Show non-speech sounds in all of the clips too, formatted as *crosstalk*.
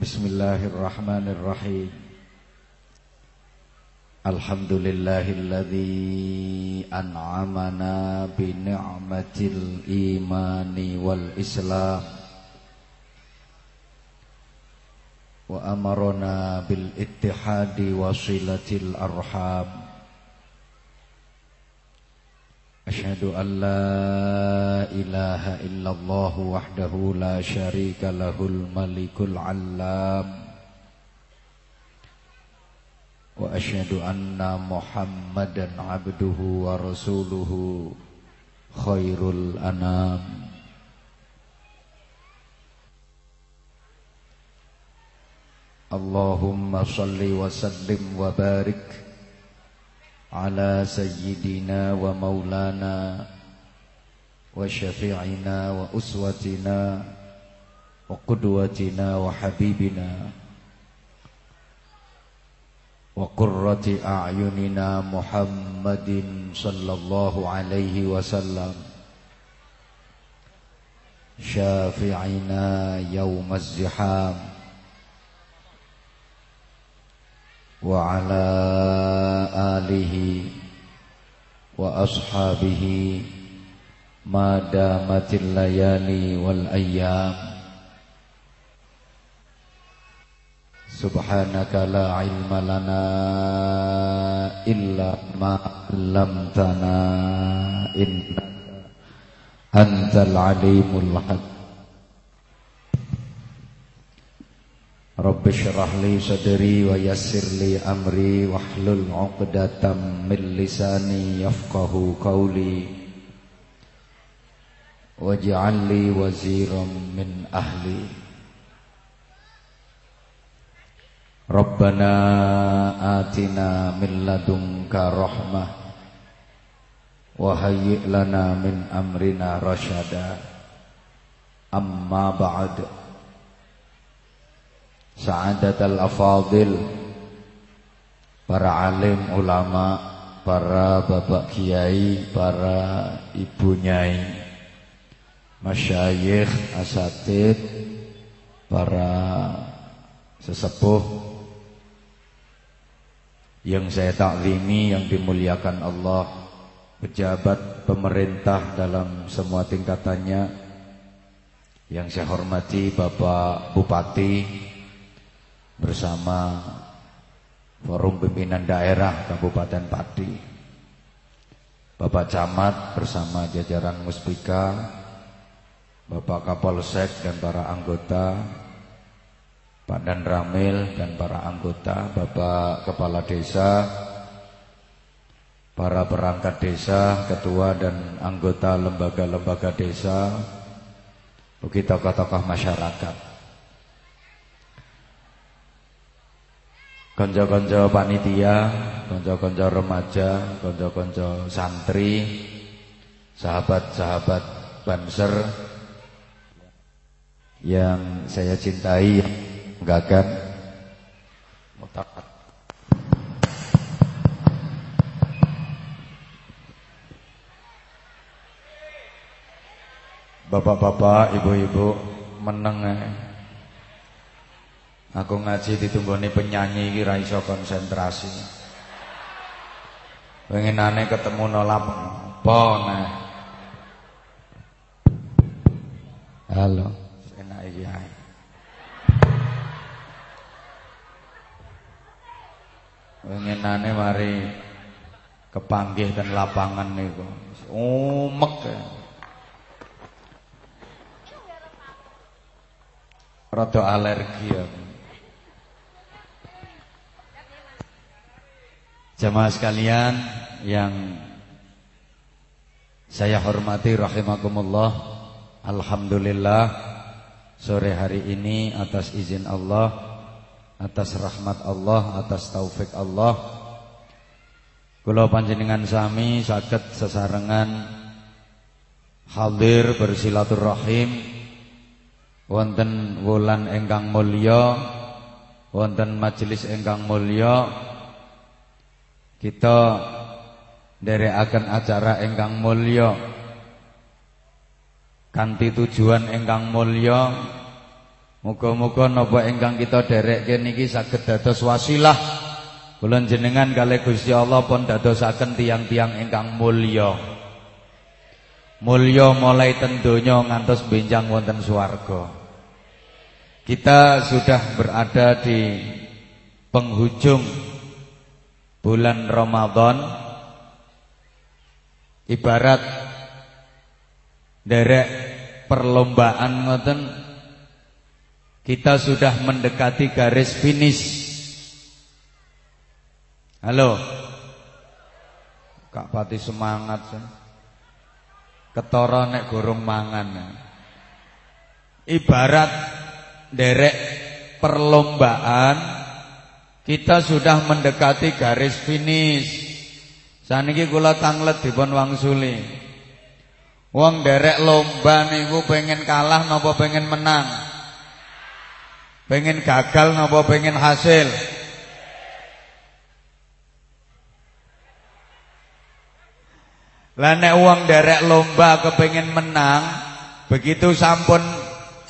بسم الله الرحمن الرحيم. الحمد لله الذي أنعمنا بنعمة الإيمان والإسلام. وأمرنا بالاتحاد وصلة الأرحام. أشهد أن لا إله إلا الله وحده لا شريك له الملك العلام. وأشهد أن محمدا عبده ورسوله خير الأنام. اللهم صل وسلم وبارك على سيدنا ومولانا وشفيعنا وأسوتنا وقدوتنا وحبيبنا وقرة أعيننا محمد صلى الله عليه وسلم. شافعنا يوم الزحام. وعلى آله وأصحابه ما دامت الليالي والأيام. سبحانك لا علم لنا إلا ما علمتنا إنك أنت العليم الحكيم. رب اشرح لي صدري ويسر لي أمري واحلل عقدة من لساني يفقه قولي واجعل لي وزيرا من أهلي ربنا آتنا من لدنك رحمة وهيئ لنا من أمرنا رشدا أما بعد Sa'adatul afadil. Para alim ulama Para bapak kiai Para ibu nyai Masyayikh asatid Para sesepuh Yang saya taklimi Yang dimuliakan Allah Pejabat pemerintah dalam semua tingkatannya Yang saya hormati Bapak Bupati bersama Forum Pimpinan Daerah Kabupaten Pati. Bapak Camat bersama jajaran Muspika Bapak Kapolsek dan para anggota Pak Dan Ramil dan para anggota Bapak Kepala Desa Para perangkat desa, ketua dan anggota lembaga-lembaga desa Begitu tokoh-tokoh masyarakat Konco-konco panitia, konco-konco remaja, konco-konco santri, sahabat-sahabat banser yang saya cintai, gagan, mutakat. Bapak-bapak, ibu-ibu, meneng eh. Aku ngaji ditunggoni penyanyi iki ra iso konsentrasi. Pengenane ketemu nolap apa. Halo, enak iki ae. Pengenane mari kepanggih dan lapangan niku. Umek ya. Rada alergi aku. Jamaah sekalian yang saya hormati rahimakumullah Alhamdulillah sore hari ini atas izin Allah atas rahmat Allah atas taufik Allah. Kula panjenengan sami saged sesarengan hadir bersilaturahim. Wonten wulan engkang mulya wonten majelis engkang mulya kita dari akan acara engkang mulya kanthi tujuan engkang mulya Muga-muga napa ingkang kita derekke niki saged dados wasilah kula jenengan kalih Gusti Allah pun dadosaken tiang-tiang ingkang mulya. Mulya mulai ten donya ngantos benjang wonten swarga. Kita sudah berada di penghujung bulan Ramadan ibarat derek perlombaan ngoten kita sudah mendekati garis finish. Halo. Kak Pati semangat. Ketara nek gorong mangan. Ibarat derek perlombaan kita sudah mendekati garis finish. Saniki kula tanglet dipun wangsuli. Wong derek lomba niku pengen kalah napa pengen menang? Pengen gagal napa pengen hasil? Lah wong derek lomba kepengin menang, begitu sampun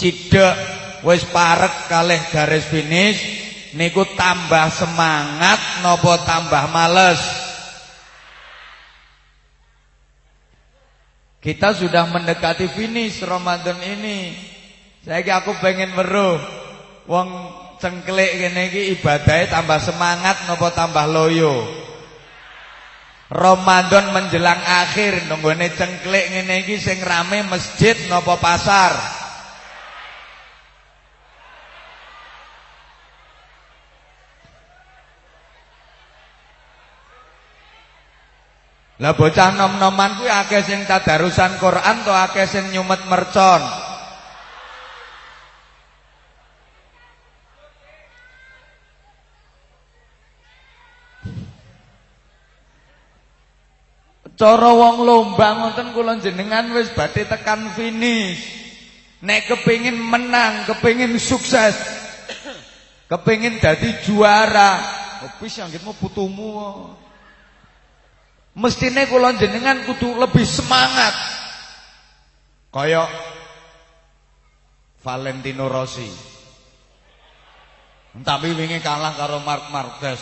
cidek wis parek kalih garis finish niku tambah semangat napa tambah males? Kita sudah mendekati finish Ramadan ini. Saya aku pengen weruh Wong cengklik kene iki ibadahe tambah semangat napa tambah loyo? Ramadan menjelang akhir nunggone cengklik ngene iki sing rame masjid napa pasar? Lah bocah nom-noman kuwi akeh sing tadarusan Quran to akeh sing nyumet mercon. Cara wong lomba ngoten kula jenengan wis badhe tekan finish. Nek kepengin menang, kepengin sukses, kepengin dadi juara, wis anggitmu putumu. Mestine kula jenengan kudu lebih semangat. Kaya Valentino Rossi. Tapi wingi kalah karo Mark Marquez.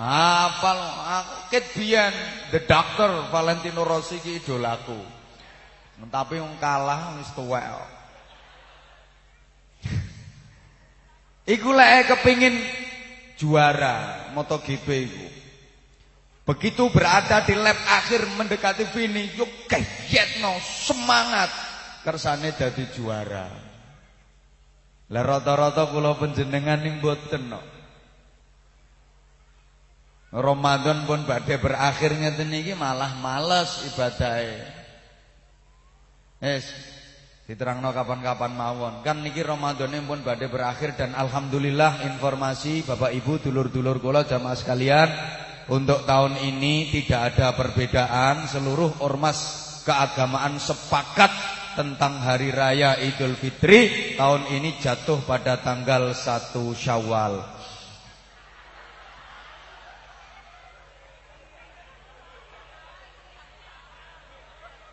Apal aku The Doctor Valentino Rossi ki idolaku. Tapi wong kalah wis tuwek. *laughs* Iku lek kepengin juara MotoGP iku. Begitu berada di lap akhir mendekati finish, yo kayetno semangat kersane dadi juara. Lah rata-rata kula panjenengan ning mboten kok. Ramadan pun berakhirnya teniki malah males ibadahe. Wis diterangno kapan-kapan mawon. Kan niki Ramadane pun badhe berakhir dan alhamdulillah informasi Bapak Ibu dulur-dulur kula jamaah sekalian untuk tahun ini tidak ada perbedaan seluruh ormas keagamaan sepakat tentang hari raya Idul Fitri tahun ini jatuh pada tanggal 1 Syawal.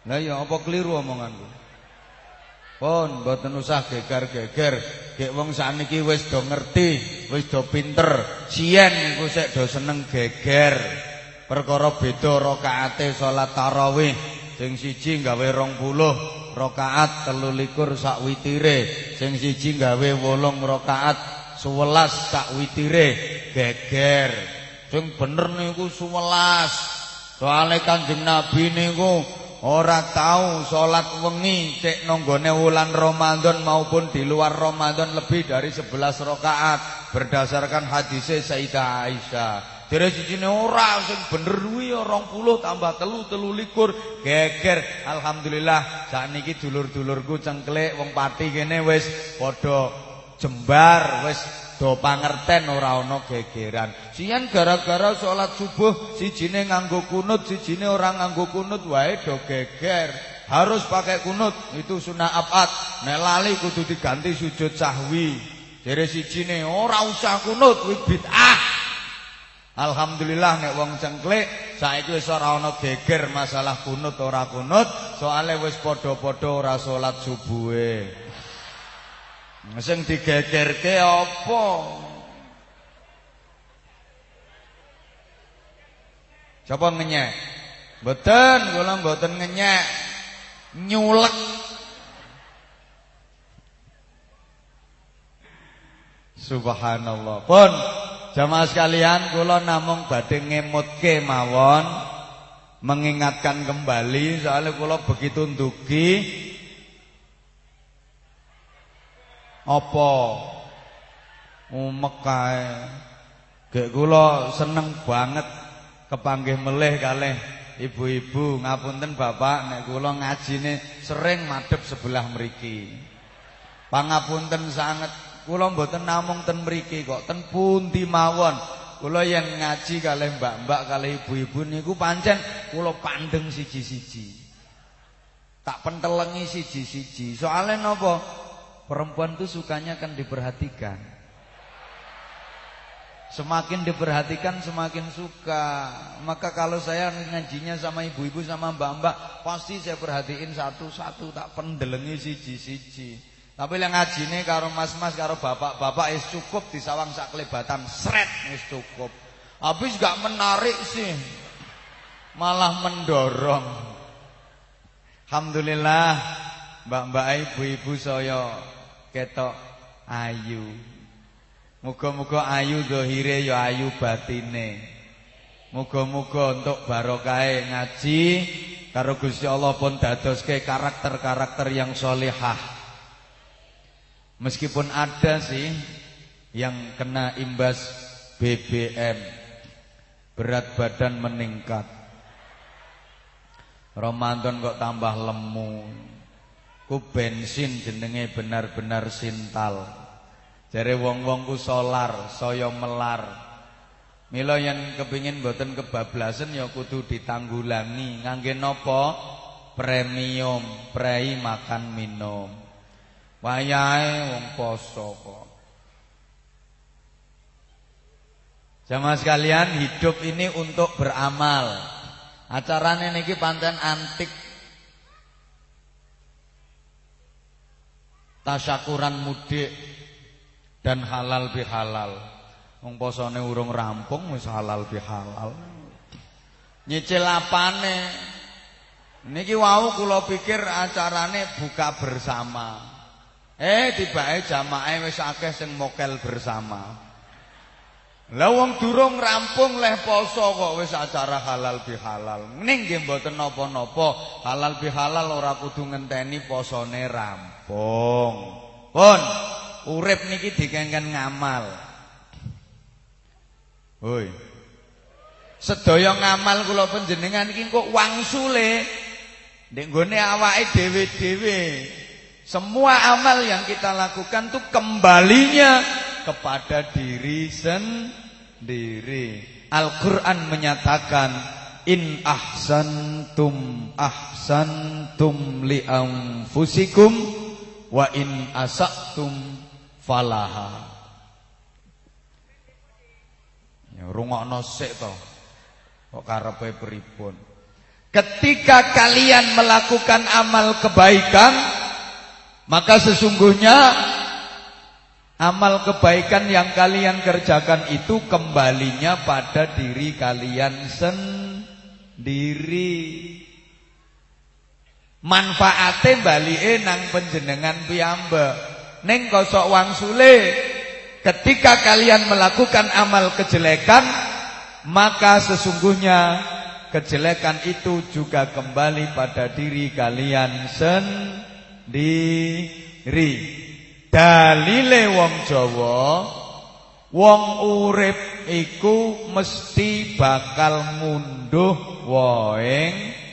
Lah ya apa keliru omonganku? Pun mboten usah geger-geger. Gek wong sakniki wis do ngerti, wis do pinter. Sien iku sik do seneng geger. Perkara beda rakaate salat tarawih. Sing siji gawe 20 rakaat 23 sak witire. Sing siji gawe 8 rakaat 11 sak witire. Geger. Sing bener niku 11. Soale Kanjeng Nabi niku ora tahu salat wengi cek nonggone wulan Ramadan maupun di luar Ramadan lebih dari 11 rakaat berdasarkan hadisnya Sayyidah Aisyah. Dari sini ora sing bener kuwi ya 20 tambah telu telu likur geger. Alhamdulillah sakniki dulur-dulurku cengklik wong pati kene wis padha jembar wis do pangerten ora ana gegeran. Sian gara-gara salat subuh sijine nganggo kunut, sijine ora nganggo kunut wae do geger. Harus pakai kunut, itu sunnah abad. Nek lali kudu diganti sujud sahwi. Jere sijine ora usah kunut kuwi bid'ah. Alhamdulillah nek wong cengklik saiki wis ora ana geger masalah kunut ora kunut, soale wis padha-padha ora salat subuhe. Sing digegerke apa? Coba ngenyek? Mboten, kula mboten ngenyek. Nyulek. Subhanallah. Pun jamaah sekalian kula namung badhe ngemutke mawon mengingatkan kembali soalnya kula begitu ndugi apa umek kae. Gek kula seneng banget kepanggih melih kalih ibu-ibu ngapunten Bapak nek kula ngajine sering madhep sebelah mriki. Pangapunten sanget kula mboten namung ten mriki kok ten pundi mawon. Kula yen ngaji kalih mbak-mbak kalih ibu-ibu niku pancen kula pandeng siji-siji. Tak pentelengi siji-siji. Soale napa? Perempuan itu sukanya kan diperhatikan. Semakin diperhatikan semakin suka. Maka kalau saya ngajinya sama ibu-ibu sama mbak-mbak Pasti saya perhatiin satu-satu Tak pendelengi siji-siji. Tapi yang ngajine karo mas-mas karo bapak-bapak is cukup di sawang sak kelebatan Sret is cukup. Habis gak menarik sih Malah mendorong. Alhamdulillah Mbak-mbak ibu-ibu saya ketok ayu Muga-muga ayu zahire ya ayu batine. Muga-muga untuk barokah ngaji karo Gusti Allah pun dadoske karakter-karakter yang solehah. Meskipun ada sih yang kena imbas BBM, berat badan meningkat. Ramadan kok tambah lemu. Ku bensin jenenge benar-benar sintal. Jare wong-wong ku solar, saya melar. Mila yang kepingin mboten kebablasan ya kudu ditanggulangi. Ngangge napa? Premium, prei makan minum. Wayahe wong poso kok. Jamaah sekalian, hidup ini untuk beramal. Acarane niki panten antik. Tasyakuran mudik dan halal bihalal. Wong posone urung rampung wis halal bihalal. Nyicil apane? Niki wau kula pikir acarane buka bersama. Eh tibake jamaah wis akeh sing mokel bersama. Lah wong durung rampung leh poso kok wis acara halal bihalal. Ning nggih mboten napa-napa, halal bihalal ora kudu ngenteni posone rampung. Pun Urip niki dikengken ngamal. Hoi. Sedaya ngamal kula panjenengan iki kok wangsule ndek nggone awake dhewe-dhewe. Semua amal yang kita lakukan tuh kembalinya kepada diri sendiri. Al-Qur'an menyatakan in ahsantum ahsantum li anfusikum wa in asaktum falaha. Ya rungokno sik to. Kok karepe pripun? Ketika kalian melakukan amal kebaikan, maka sesungguhnya amal kebaikan yang kalian kerjakan itu kembalinya pada diri kalian sendiri. Manfaate balike nang panjenengan piyambak. Neng kosok wang sule Ketika kalian melakukan amal kejelekan Maka sesungguhnya Kejelekan itu juga kembali pada diri kalian sendiri Dalile wong Jawa Wong urip iku mesti bakal munduh woeng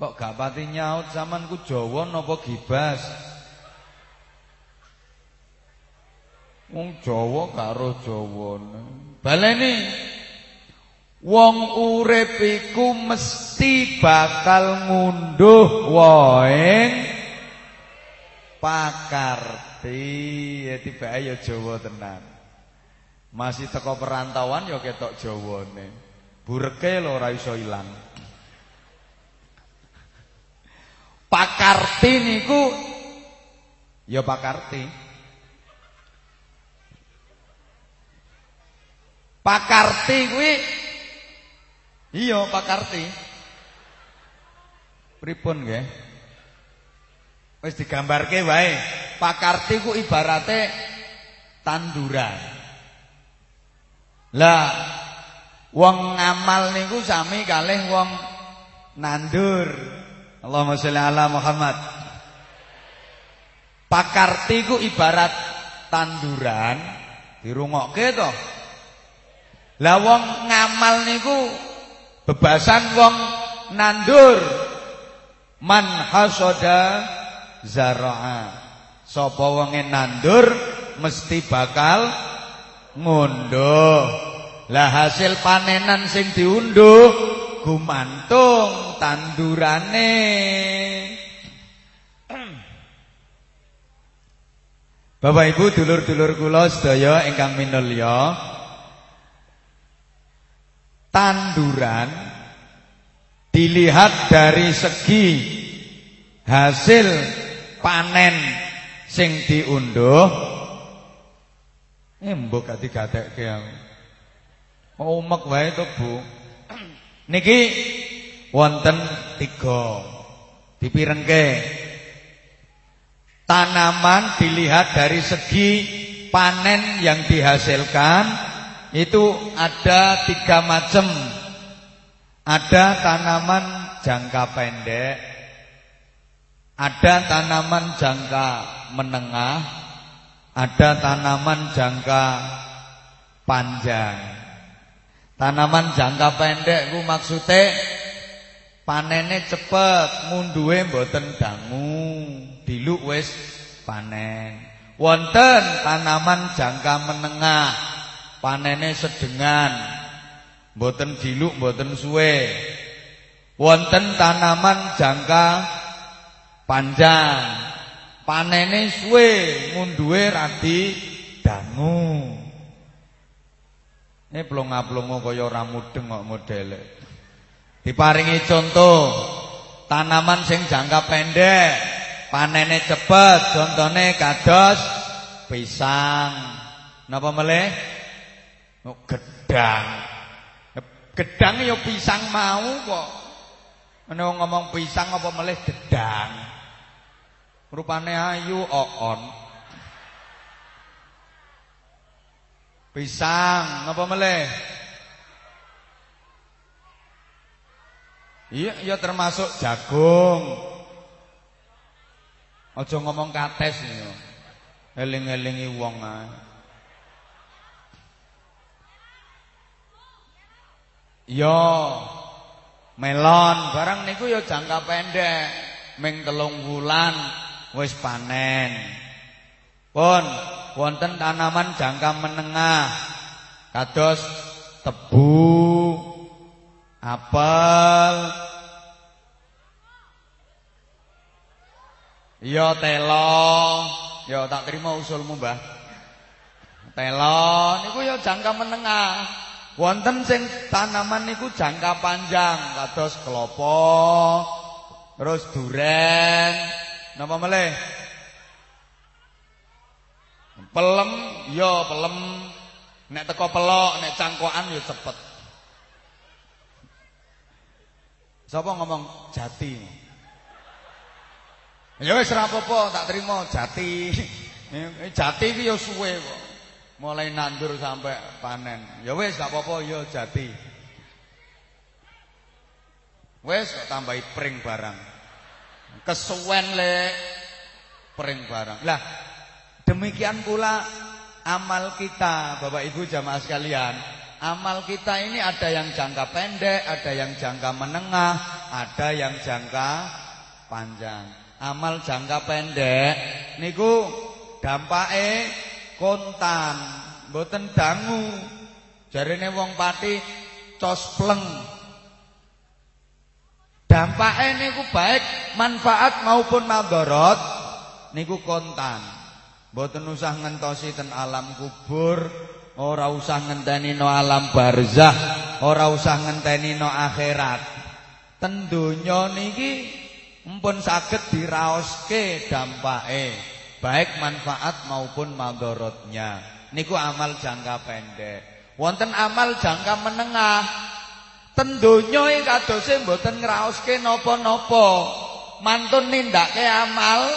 Kok gak pati nyaut zamanku Jawa nopo gibas Wong Jawa karo Jawane. Baleni wong urip iku mesti bakal ngunduh woeng pakarti. Ya tibake ya Jawa tenan. Masih teko perantauan ya ketok Jawane. Bureke lho ora iso ilang. Pakarti niku ya Pakarti. Pakarti kuwi iya Pakarti. Pripun nggih? Wis digambarke wae. Pakarti ku ibarate tanduran. Lah wong ngamal niku sami kalih wong nandur. Allahumma sholli ala Muhammad. Pakarti ku ibarat tanduran dirungokke to. Lah wong ngamal niku bebasan wong nandur. Man hasada zara'a. Sapa wonge nandur mesti bakal ngunduh. Lah hasil panenan sing diunduh gumantung tandurane. Bapak Ibu dulur-dulur kula sedaya ingkang minulya. Tanduran dilihat dari segi hasil panen sing diunduh Eh mbok gak digatekke aku. Umek wae to, Bu. Niki wonten tiga dipirengke. Tanaman dilihat dari segi panen yang dihasilkan itu ada tiga macam. Ada tanaman jangka pendek, ada tanaman jangka menengah, ada tanaman jangka panjang. Tanaman jangka pendek ku maksudnya panene cepet, ngunduhe mboten dangu, diluk wis panen. Wonten tanaman jangka menengah, panene sedengan, mboten diluk mboten suwe. Wonten tanaman jangka panjang, panene suwe ngunduhe radi dangu ini plonga-plongo kaya ora mudeng kok modele diparingi contoh tanaman sing jangka pendek panene cepet contone kados pisang. Napa meleh oh, gedang. Gedang ya pisang mau kok. Ana ngomong pisang apa meleh gedang? Rupane ayu oon. Pisang apa meleh? Iya, iya termasuk jagung. Aja ngomong kates ya. Eling-elingi wong ae. Yo melon barang niku ya jangka pendek, ming telung wulan wis panen. Pun wonten tanaman jangka menengah kados tebu, apel, Ya telo, ya tak terima usulmu, Mbah. Telo niku ya jangka menengah. Wonten sing tanaman niku jangka panjang kados klopo, terus duren, Napa meleh? Pelem, ya pelem. Nek teko pelok, nek cangkokan ya cepet. Sapa ngomong jati? Ya wis apa-apa, tak terima jati. Eh, jati iki ya suwe kok. Mulai nandur sampai panen. Ya wis gak apa-apa ya jati. Kok tambahi pring barang kesuwen le pering barang. Lah demikian pula amal kita Bapak Ibu jamaah sekalian. Amal kita ini ada yang jangka pendek, ada yang jangka menengah, ada yang jangka panjang. Amal jangka pendek niku dampake kontan, mboten dangu. Jarine wong pati cospleng Dampaknya niku baik manfaat maupun madorot niku kontan. Mboten usah ngentosi ten alam kubur Ora usah ngenteni no alam barzah, ora usah ngenteni no akhirat. Ten donya niki mpun saged diraoske dampake, baik manfaat maupun madharatnya. Niku amal jangka pendek. Wonten amal jangka menengah. Ten donya kadose mboten ngraoske napa-napa. Mantun nindake amal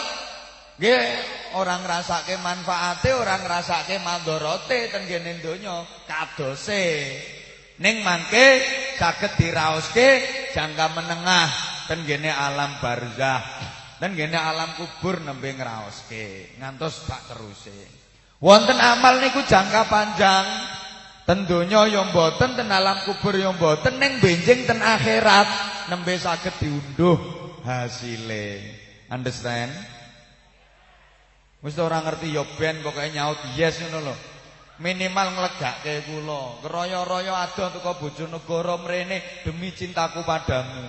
nggih orang ngrasake manfaate, orang ngrasake mandorote ten kene donya kadose. Ning mangke saged diraoske jangka menengah ten kene alam barzah. Ten kene alam kubur nembe ngraoske ngantos tak teruse. Wonten amal niku jangka panjang. Ten donya ya mboten, ten alam kubur ya mboten, ning benjing ten akhirat nembe saged diunduh hasile. Understand? Wis ora ngerti ya ben pokoke nyaut yes ngono lho. Minimal nglegake kula. Keroyo-royo adoh teko bojonegoro mrene demi cintaku padamu.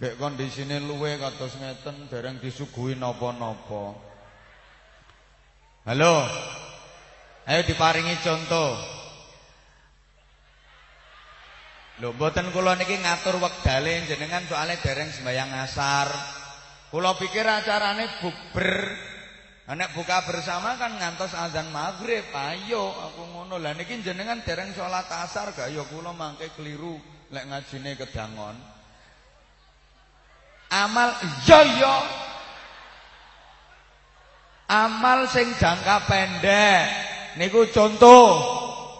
Gek kondisine luwe kados ngeten dereng disuguhi napa-napa. Halo. Ayo diparingi contoh. Lho mboten kula niki ngatur wektale jenengan soalnya dereng sembayang asar. Kula pikir acarane bukber. Nek buka bersama kan ngantos azan maghrib. Ayo aku ngono. Lah niki jenengan dereng salat asar gak ya kula mangke keliru lek ngajine kedangon. Amal iya ya. Amal sing jangka pendek. Niku contoh.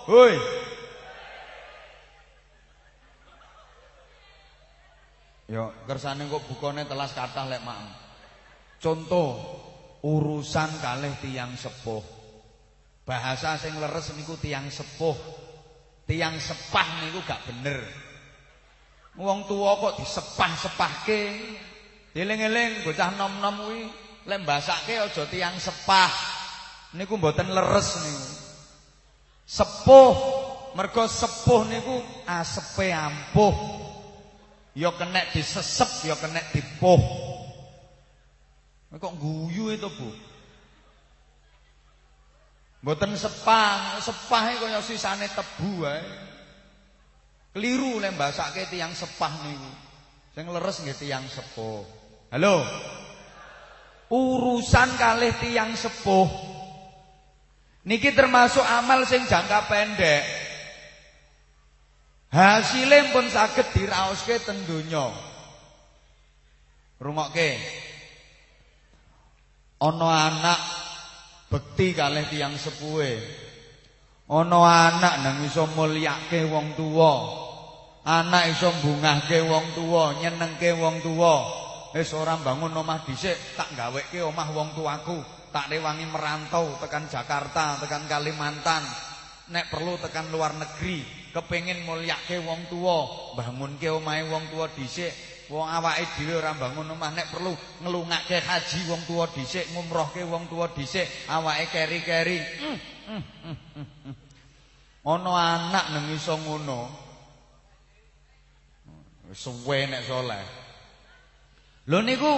Hoi. Yo, kersane kok bukane telas kathah lek mak. Contoh urusan kalih tiang sepuh. Bahasa sing leres niku tiang sepuh. Tiang sepah niku gak bener. Wong tua kok disepah-sepahke. Dieling-eling bocah nom-nom kuwi lek mbasake aja tiang sepah. Niku mboten leres niku. Sepuh, mergo sepuh niku asepe ampuh. Ya kena disesep, ya kena dipuh. Kok guyu itu, Bu? Mboten sepah, sepah iki kaya sisane tebu wae. Keliru lek mbasake tiyang sepah niku. Sing leres nggih tiyang sepuh. Halo. Urusan kalih tiyang sepuh. Niki termasuk amal sing jangka pendek. Hasilnya pun sakit diraoske ten donya. Rungokke. Ana anak bekti kalih tiyang sepuhe. Ana anak nang iso mulyake wong tuwa. Anak iso bungahke wong tuwa, nyenengke wong tuwa. Wis ora bangun omah dhisik, tak gaweke omah wong tuaku. Tak rewangi merantau tekan Jakarta, tekan Kalimantan. Nek perlu tekan luar negeri, kepengin mulyake wong tuwa, bangunke omahe wong tuwa dhisik. Wong awake dhewe ora bangun omah nek perlu ngelungake haji wong tuwa dhisik, ngumrohke wong tuwa dhisik, awake keri-keri. Hmm, hmm, hmm, Ana anak nang iso ngono. Suwe nek saleh. Lho niku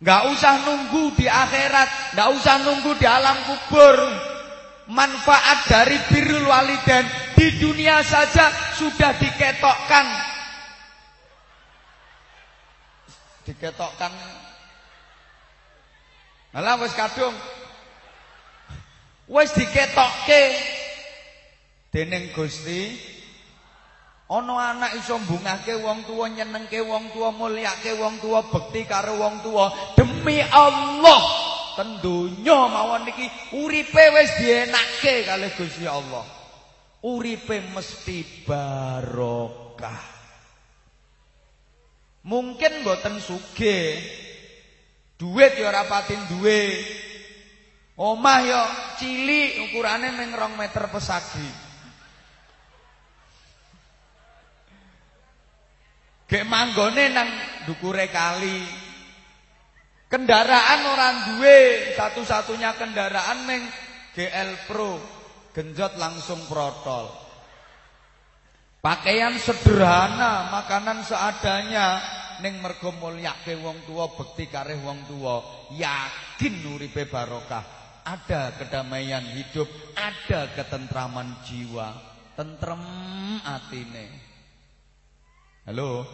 Enggak usah nunggu di akhirat, enggak usah nunggu di alam kubur. Manfaat dari birrul walidain di dunia saja sudah diketokkan. Diketokkan. Alah wis kadung. Wis diketokke dening Gusti Ana anak iso mbungahke wong tuwa, nyenengke wong tuwa, mulyake wong tuwa, bekti karo wong tuwa demi Allah. Ten donya mawon niki uripe wis dienakke kalih Gusti Allah. Uripe mesti barokah. Mungkin mboten sugih. Duit ya ora patin duwe. Omah ya cilik ukurane ning 2 meter pesagi. Gek manggone nang dukure kali, Kendaraan orang duwe, satu-satunya kendaraan meng GL Pro, genjot langsung protol. Pakaian sederhana, makanan seadanya, ning mergo mulyake wong tua, bekti kareh wong tua, yakin uripe barokah. ada kedamaian hidup, ada ketentraman jiwa, tentrem atine. Halo.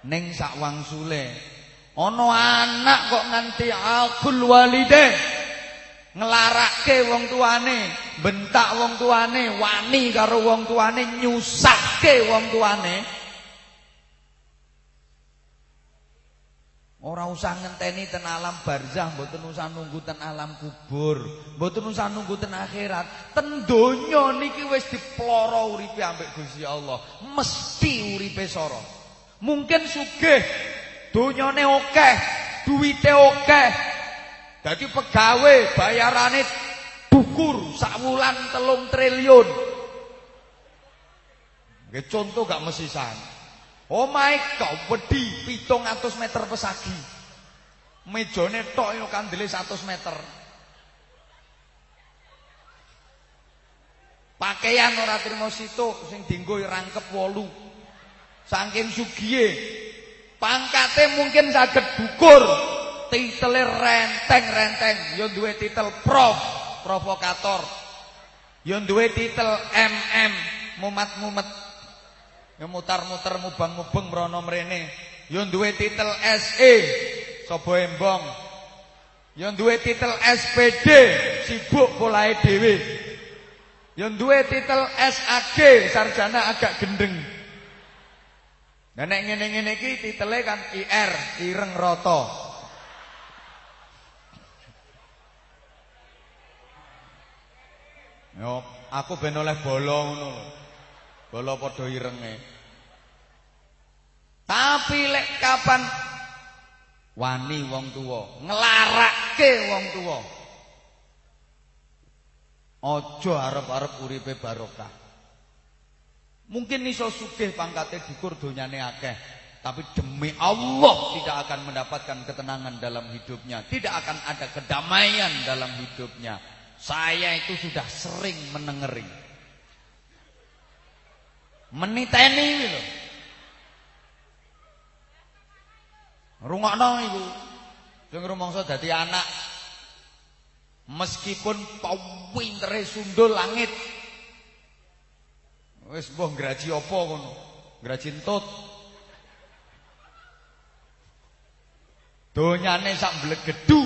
Ning sak wangsule ana anak kok nganti akul walide ngelarake wong tuane, bentak wong tuane, wani karo wong tuane, nyusahke wong tuane. Ora usah ngenteni ten alam barzah, mboten usah nunggu ten alam kubur, mboten usah nunggu ten akhirat. Ten donya niki wis diploro uripe ambek Gusti Allah. Mesti uripe soro. Mungkin sugih, donyane akeh, duwite akeh. Dadi pegawe bayarane dukur sak wulan telung triliun. Nggih contoh gak mesti sana. Omahe kau wedi 700 meter pesagi. Mejane tok yo kandele 100 meter. Pakaian ora trimo situ sing dienggo rangkep 8. Saking sugihe. Pangkate mungkin saged dukur. Titele renteng-renteng, yo duwe titel prof, provokator. Yo duwe titel MM, mumat-mumet Ya mutar-mutar mubang-mubeng mrono mrene. Ya duwe titel SE sapa embong. Ya duwe titel SPD sibuk polahe dhewe. Ya duwe titel SAG sarjana agak gendeng. Nah nek ngene-ngene iki titele kan IR, ireng rata. Yo, aku ben oleh bola ngono Bola padha irenge. Tapi lek kapan wani wong tuwa, nglarake wong tuwa. Aja arep-arep uripe barokah. Mungkin iso sugih pangkate dukur donyane akeh, tapi demi Allah tidak akan mendapatkan ketenangan dalam hidupnya, tidak akan ada kedamaian dalam hidupnya. Saya itu sudah sering menengeri. Meniteni gitu. Rungokno iku. Sing rumangsa dadi anak meskipun pintere sundul langit. Wis mbah graji apa ngono? Graji entut. Donyane sak blegedu.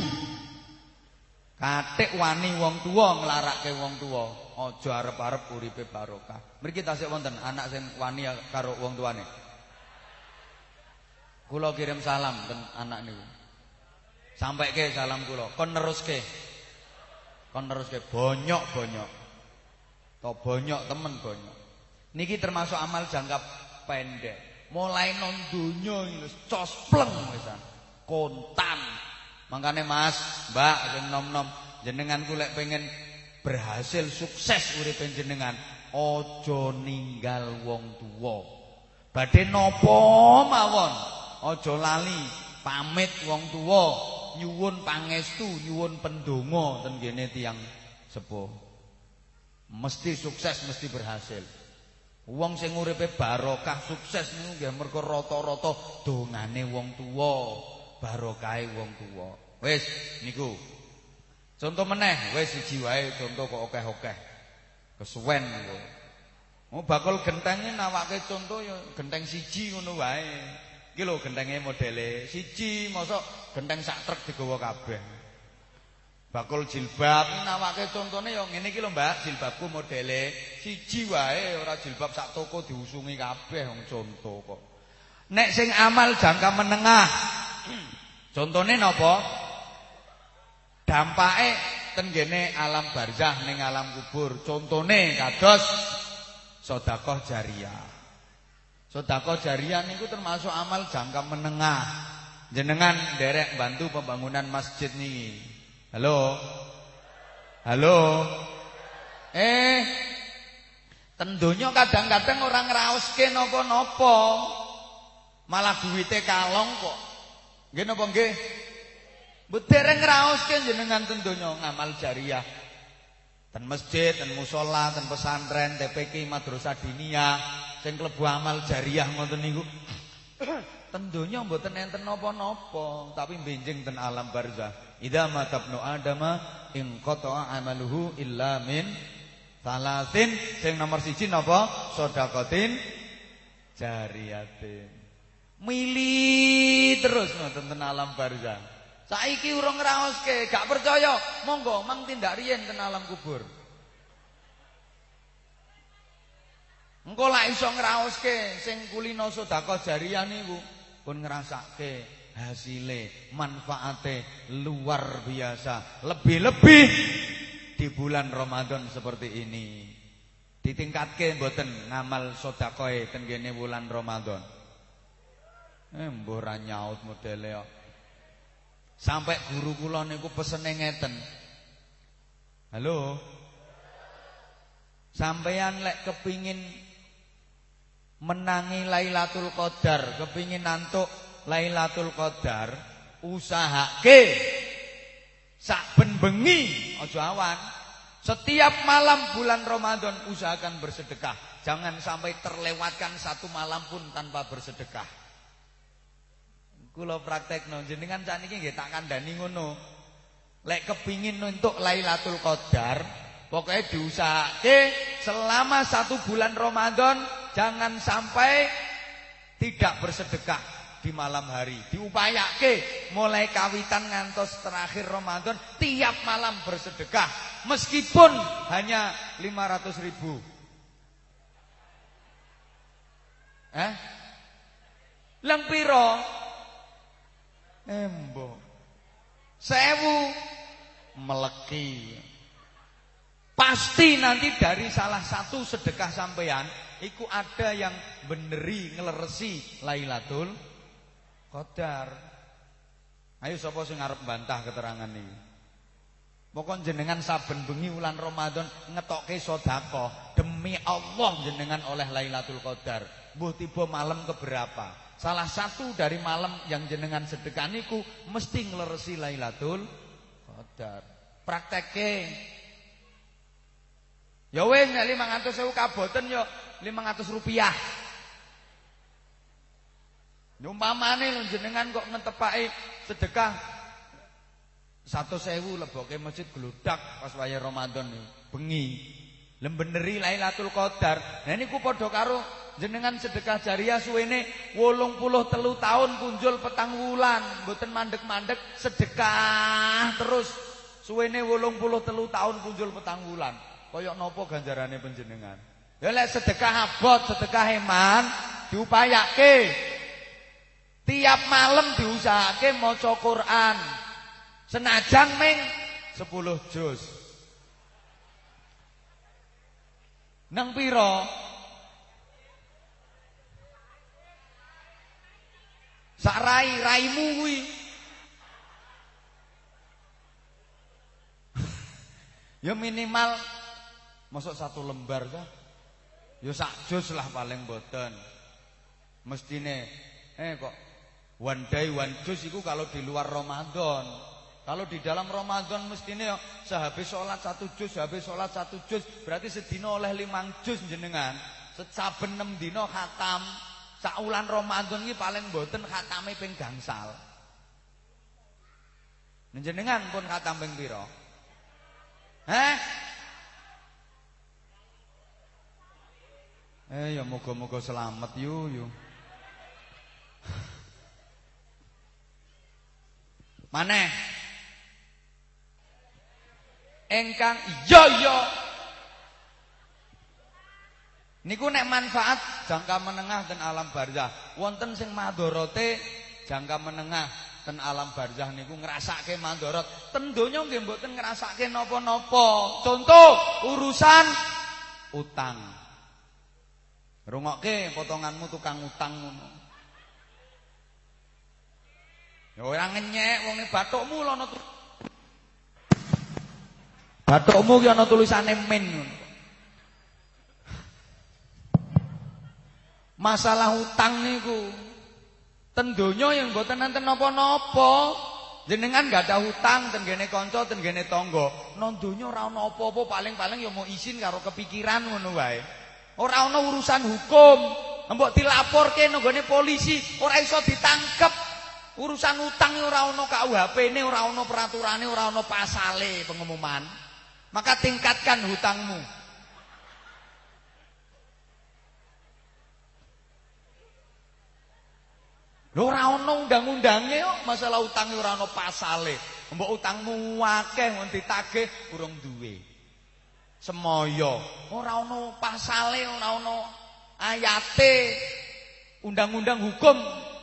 Katik wani wong tuwa nglarake wong tuwa. Aja arep-arep uripe barokah. Mriki tasik wonten anak sing wani karo wong tuane. Kula kirim salam ten anak niku. ke salam kula. Kon neruske. Kon neruske bonyok-bonyok. To bonyok temen bonyok. Niki termasuk amal jangka pendek. Mulai non donya iki cospleng wisan. Kontan. Makane Mas, Mbak sing nom-nom jenengan kulek pengen berhasil sukses uripe jenengan, aja ninggal wong tuwa. Badhe napa mawon Aja lali pamit wong tuwa, nyuwun pangestu, nyuwun pendonga ten kene tiyang sepuh. Mesti sukses, mesti berhasil. Wong sing uripe barokah sukses niku nggih mergo rata-rata dongane wong tuwa, barokahe wong tuwa. Wis niku. Contoh meneh, wis siji wae contoh kok akeh-akeh. Kesuwen niku. Mau oh, bakul gentenge nawake contoh ya genteng siji ngono wae. Iki lho gentenge modele siji, mosok genteng sak truk digawa kabeh. Bakul jilbab nawake contone ya ngene iki lho Mbak, jilbabku modele siji wae, ora jilbab sak toko diusungi kabeh wong conto kok. Nek sing amal jangka menengah. *clears throat* Contone napa? Dampake ten alam barzah ning alam kubur. Contone kados sedekah jariah. Sedekah jariah niku termasuk amal jangka menengah. Jenengan derek bantu pembangunan masjid nih. Halo. Halo. Eh tendonya kadang-kadang orang ngraoske napa-napa. Malah duwite kalong kok. Nggih napa nggih? Budereng ngraoske jenengan tendonya ngamal jariah. Ten masjid, ten musola, ten pesantren, TPK, madrasah diniyah sing klebu amal jariah ngoten niku ten mboten enten napa-napa, tapi benjing ten alam barzah. Idza matabnu adama in qata'a amaluhu illa min salasin. Sing nomor siji napa? Sedekatin jariyatin. Mili terus ngoten ten alam barzah. Saiki urung ngraoske, gak percaya, monggo mang tindak riyen ten alam kubur. Engko lak iso ngraoske sing kulino sedekah jariyah niku pun ngerasake hasilnya manfaatnya luar biasa. Lebih-lebih di bulan Ramadan seperti ini ditingkatke mboten ngamal sedekah ten bulan Ramadan. Eh mbuh ra nyaut modele kok. Sampai guru kula niku pesene ngeten. Halo? Sampeyan lek kepingin menangi Lailatul Qadar, kepingin nantuk Lailatul Qadar, usahake saben bengi aja awan. Setiap malam bulan Ramadan usahakan bersedekah. Jangan sampai terlewatkan satu malam pun tanpa bersedekah. Kula praktekno jenengan sakniki nggih tak kandhani ngono. Lek kepingin untuk Lailatul Qadar, pokoknya diusahake selama satu bulan Ramadan Jangan sampai tidak bersedekah di malam hari. Diupayake mulai kawitan ngantos terakhir Ramadan tiap malam bersedekah meskipun hanya 500 ribu. Eh? Lempiro Embo. Sewu meleki. Pasti nanti dari salah satu sedekah sampean iku ada yang beneri ngeleresi Lailatul Qadar. Ayo sapa sing arep bantah keterangan iki? Pokok jenengan saben bengi wulan Ramadan ngetokke sedekah demi Allah jenengan oleh Lailatul Qadar. Mbuh tiba malam keberapa? Salah satu dari malam yang jenengan sedekah niku mesti ngleresi Lailatul Qadar. Prakteke Ya wis nek 500.000 kaboten yo 500 rupiah. Nyumpamane lho jenengan kok ngetepake sedekah 100.000 leboke masjid gludak pas waya Ramadan bengi. Lembeneri Lailatul Qadar. Nah niku padha karo jenengan sedekah jariah suwene 83 tahun punjul petang wulan, mboten mandek-mandek sedekah terus suwene 83 tahun punjul petang wulan. Kaya napa ganjarane panjenengan? Ya lek sedekah abot, sedekah eman diupayake. Tiap malam diusahake maca Quran. Senajan ming 10 juz. Nang pira? Sak rai raimu kuwi. *laughs* ya minimal masuk satu lembar kah? Ya sak jus lah paling boten. Mestine eh kok one day one jus itu kalau di luar Ramadan. Kalau di dalam Ramadan mestine ya sehabis sholat satu jus, sehabis sholat satu jus, berarti sedino oleh limang jus jenengan. Sesaben enam dino khatam. Saulan Ramadan ini paling boten khatame ping gangsal. Jenengan pun khatam ping pira? Heh? Eh ya moga-moga selamat yu yu. *laughs* Maneh. Engkang iya iya. Niku nek manfaat jangka menengah dan alam barzah. Wonten sing madharate jangka menengah ten alam barzah niku ngrasake mandorot. Ten donya nggih mboten ngrasake napa-napa. Contoh urusan utang. Rungokke potonganmu tukang utang ngono. Ora ngenyek wong ne bathukmu lho ana Bathukmu ki ana tulisane min. Masalah utang niku ten donya yang mboten nenten napa-napa. Jenengan gak ada hutang ten gene kanca ten gene tangga. Nang donya ora ana apa-apa paling-paling ya mau izin karo kepikiran ngono wae. Ora ana urusan hukum. mbok dilaporke nggone polisi, ora iso ditangkep. Urusan utang ora ana KUHP-ne, ora ana peraturane, ora ana pasale pengumuman. Maka tingkatkan hutangmu. Lho ora ana undang-undange kok masalah utange ora ana pasale. Mbok utangmu akeh ngon ditagih urung duwe. Semoyo ora ana pasale, ora ana ayate. Undang-undang hukum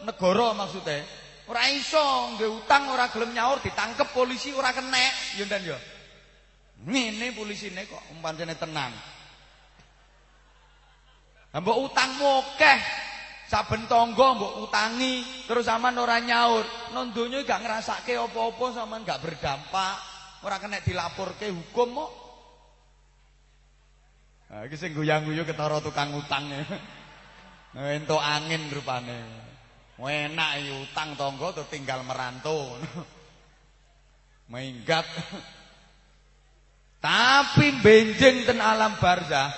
negara maksudnya. Ora iso ngge utang ora gelem nyaur ditangkep polisi ora kenek, ya ndan ya. Ngene polisine kok umpamane tenan. Mbok utangmu akeh Saben tangga mbok utangi terus sampean ora nyaur. Nang donya gak ngrasake apa-apa sampean gak berdampak. Ora kena dilaporke hukum kok. Nah, iki sing guyang-guyu ketara tukang utang. *laughs* Nah, entuk angin rupane. Enak iki utang tangga tuh tinggal merantau. Minggat. Tapi benjing ten alam barzah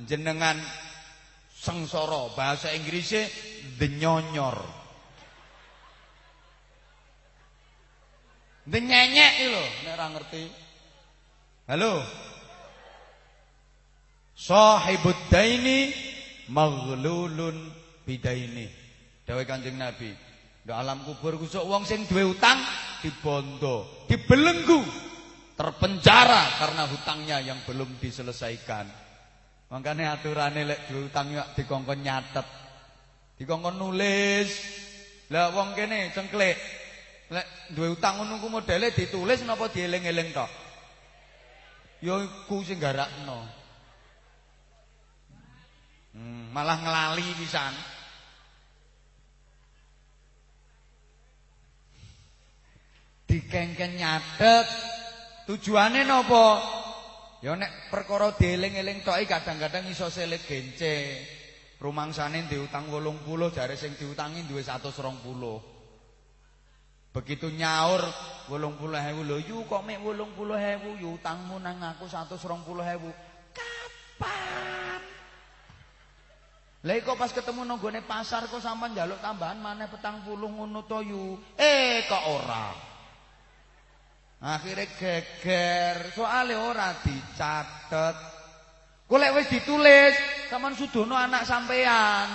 jenengan sengsara. Bahasa Inggrisnya denyonyor denyenyek lho nek ora ngerti. Halo? Sahibud daini maghlulun bidaini dawuh Kanjeng Nabi Ndak alam kubur kusuk wong sing duwe utang dibondo, dibelenggu, terpenjara karena hutangnya yang belum diselesaikan. Makane aturane lek diutang yo dikongkon nyatet. Dikongkon nulis. Lah wong kene cengklik. Lek duwe utang ngono ku modele ditulis napa dieling-eling tok? Ya iku sing garakno. Hmm, malah ngelali pisan. Dikengken nyatet. Tujuane napa? Ya nek perkara dieling-eling tok kadang-kadang iso selit gence. Rumangsane diutang 80 jare sing diutangi duwe 120. Begitu nyaur 80.000 lho yu kok mek 80.000 yu utangmu nang aku 120.000. Kapan? Lah kok pas ketemu nang gone pasar kok sampean njaluk tambahan maneh petang puluh ngono to yu. Eh kok ora. Akhirnya geger, soalnya ora dicatet. Golek wis ditulis, sampean sudono anak sampean.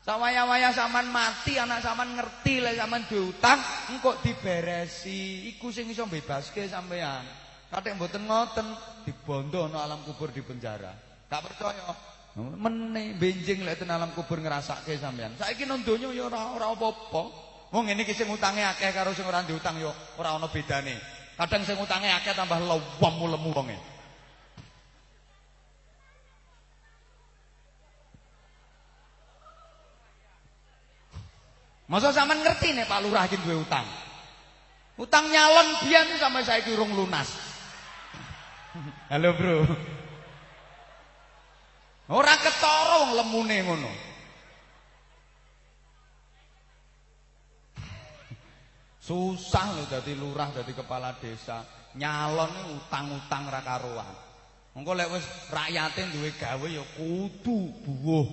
Sawaya-waya sampean mati, anak sampean ngerti lek sampean diutang, engko diberesi. Iku sing iso bebaske sampean. Kathek mboten ngoten, dibondo ana alam kubur di penjara. Gak percaya? Meneh benjing lek ten alam kubur ngrasake sampean. Saiki nang donya ya ora ora apa-apa. Wong ngene iki sing utange akeh karo sing ora diutang ya ora ana bedane. Kadang sing utange akeh tambah lewam lemu wonge. Masa sampean ngerti nek Pak Lurah iki duwe utang. Utang nyalon biyen sampai saiki urung lunas. Halo, Bro. Ora ketara wong lemune ngono. Susah loh jadi lurah, jadi kepala desa. Nyalon utang-utang ra karuan. Engko lek wis rakyate duwe gawe ya kudu buwuh.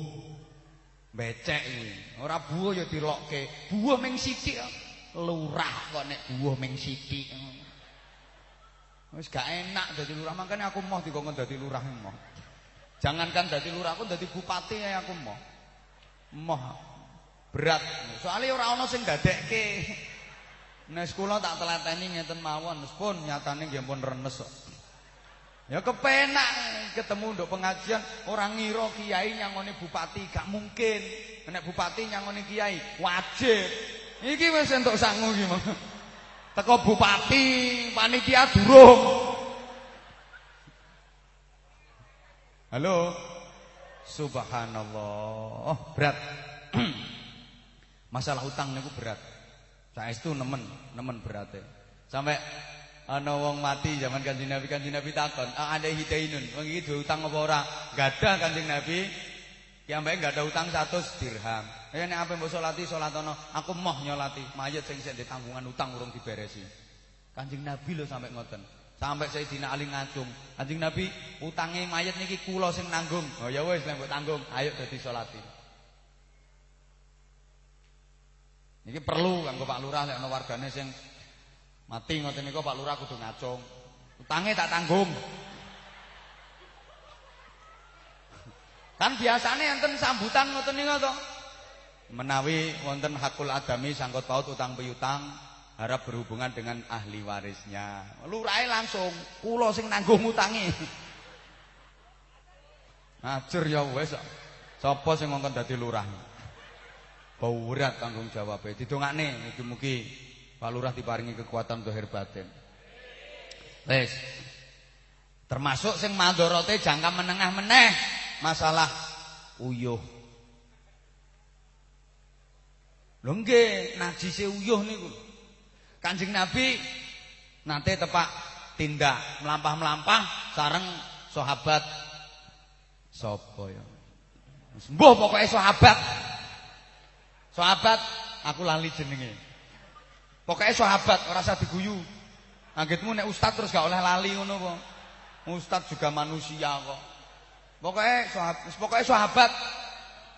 Becek iki. Ora buwuh ya dilokke. Buwuh ming sithik lurah kok nek buwuh ming sithik. Wis gak enak dadi lurah, makane aku mau dikongkon dadi lurah mau. Jangankan dadi lurah, aku dadi bupati ya aku mau. Moh berat. Soalnya ora ana sing dadekke. Nek kula tak telateni ngeten mawon, pun nyatane nggih pun renes kok. Ya kepenak ketemu nduk pengajian orang ngira kiai nyangoni bupati gak mungkin. Nek bupati nyangoni kiai wajib. Iki wis entuk sangu iki mong. Teko bupati panitia durung. Halo. Subhanallah. Oh, berat. *clears throat* Masalah hutang niku berat. Saestu nemen, nemen berate. Sampai ana wong mati zaman Kanjeng Nabi Kanjeng Nabi takon, "Ah ada hidainun, wong iki duwe utang apa ora?" Ada Kanjeng Nabi. Ya mbake enggak ada utang 100 dirham. Ya nek ape mbok salati salat ana, aku moh nyolati mayit sing sing ditanggungan utang urung diberesi. Kanjeng Nabi lho sampai ngoten. Sampai Sayyidina Ali ngacung. Kanjeng Nabi, utange mayit niki kula sing nanggung. Oh ya wis lek mbok tanggung, ayo dadi salati. Niki perlu kanggo Pak Lurah lek ana wargane sing mati ngoten niku Pak Lurah kudu ngacung. Utange tak tanggung. Kan biasane enten sambutan ngoten niku to. Menawi wonten hakul adami sangkut paut utang piutang harap berhubungan dengan ahli warisnya. Lurahe langsung kula sing nanggung utange. Ajur ya wis. Sapa sing ngongkon dadi lurah? Berat tanggung jawabnya. Didongakne mugi-mugi Pak Lurah diparingi kekuatan dohir batin. Wis. Termasuk sing mandorote jangka menengah meneh masalah uyuh. Lho nggih, najise uyuh niku. Kanjeng Nabi nate tepak tindak melampah-melampah sareng sahabat sapa ya. Mbuh pokoke sahabat Sahabat aku lali jenenge. Pokoknya sahabat ora usah diguyu. Anggitmu nek ustaz terus gak oleh lali ngono. Ustaz juga manusia kok. Pokoknya sahabat, pokoknya sahabat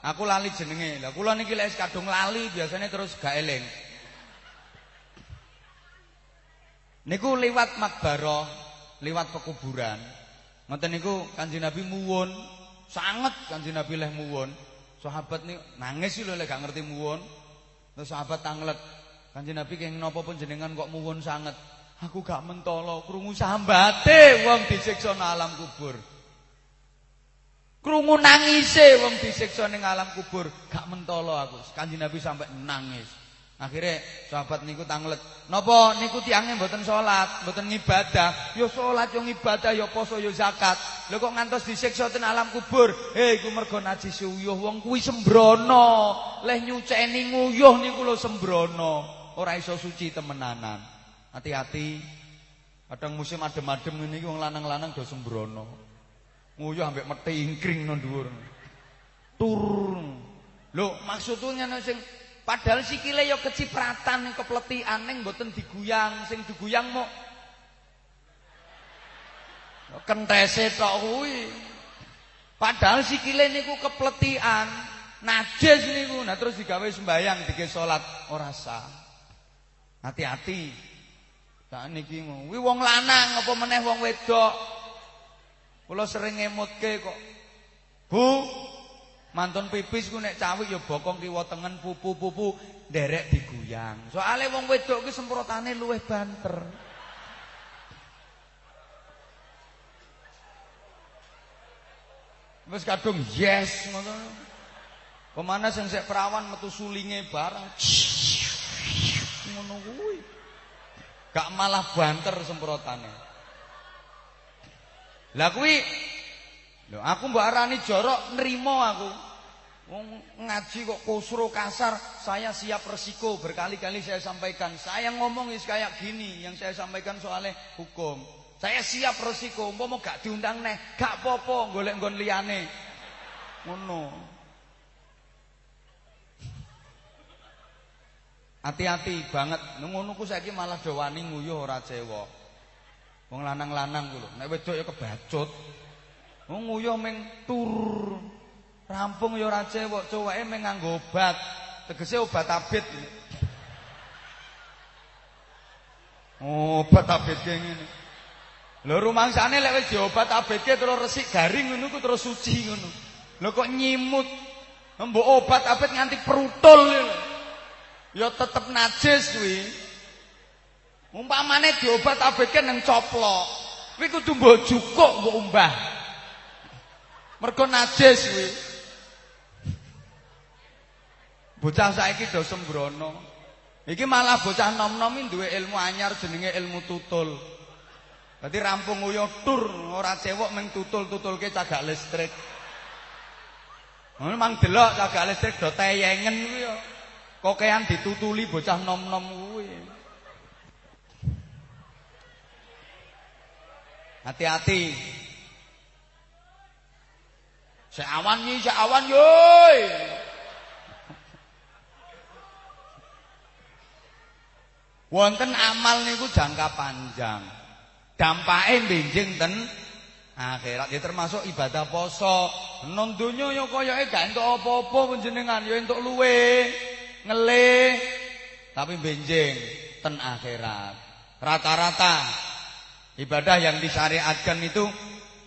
aku lali jenenge. Lah kula niki lek kadung lali biasanya terus gak eling. Niku liwat makbaro, liwat pekuburan. Ngoten niku Kanjeng Nabi muwun, sangat Kanjeng Nabi leh muwun. Sahabat nih nangis sih loh gak ngerti muwon. Terus sahabat tanglet. Kanjeng Nabi kenging napa pun jenengan kok muwon sangat. Aku gak mentolo krungu sambate wong disiksa nang alam kubur. Krungu nangise wong disiksa alam kubur, gak mentolo aku. Kanjeng Nabi sampai nangis. Akhirnya sahabat niku tanglet. Napa niku tiangnya mboten salat, mboten ngibadah. Ya salat yo ngibadah, ya poso ya zakat. Lho kok ngantos disiksa ten alam kubur? Hei iku mergo najis uyuh wong kuwi sembrono. Leh nyuceni nguyuh niku lho sembrono. Ora iso suci temenanan. Hati-hati. Kadang musim adem-adem ngene iki wong lanang-lanang do sembrono. Nguyuh ambek meti ingkring nang dhuwur. Tur. Lho maksudnya sing Padahal sikile ya kecipratan kepletian ning mboten diguyang, sing diguyang mok kentese tok kuwi. Padahal sikile niku kepletian, najis niku. Nah terus digawe sembayang, dike salat ora sah. Hati-hati. Tak niki kuwi wong lanang apa meneh wong wedok. Kula sering ngemutke kok. Bu, Mantun pipis ku nek cawik ya bokong kiwa tengen pupu-pupu nderek diguyang. Soale wong wedok ki semprotane luwih banter. Wis kadung yes ngono. Pemana sing sek perawan metu sulinge bareng. Ngono kuwi. Gak malah banter semprotane. Lah kuwi lho aku mbok arani jorok nrimo aku. ngaji kok kusro kasar, saya siap resiko. Berkali-kali saya sampaikan, saya ngomong is kayak gini, yang saya sampaikan soalnya hukum. Saya siap resiko, mau gak diundang nih, gak popo, golek nggon liane. Ngono. Hati-hati banget, ngono ku saiki malah dowani nguyuh ora cewek. Wong lanang-lanang ku lho, nek wedok ya kebacut. Nguyuh ming tur. Rampung ya ora cewek, coweke mung nganggo obat. Tegese obat abit. Oh, obat abit kayak ngene. Lho rumangsane lek wis diobat abitke terus resik garing ngono ku terus suci ngono. Lho kok nyimut. Mbok obat abit nganti perutul Ya tetep najis kuwi. Umpamane diobat abitke nang coplok. Kuwi kudu mbok jukuk mbok umbah. Mergo najis kuwi. Bocah saiki do sembrono. Iki malah bocah nom-nom duwe ilmu anyar jenenge ilmu tutul. Dadi rampung uyuh tur ora cewek meng tutul-tutulke cagak listrik. Ngono mang delok cagak listrik do teyengen kuwi ya. Kokean ditutuli bocah nom-nom kuwi. Hati-hati. Seawan iki, seawan yoi. Wonten amal niku jangka panjang. Dampake benjing ten akhirat ya termasuk ibadah poso. Non donya ya koyoke gak entuk apa-apa panjenengan ya entuk luwe, ngele. tapi benjing ten akhirat. Rata-rata ibadah yang disyariatkan itu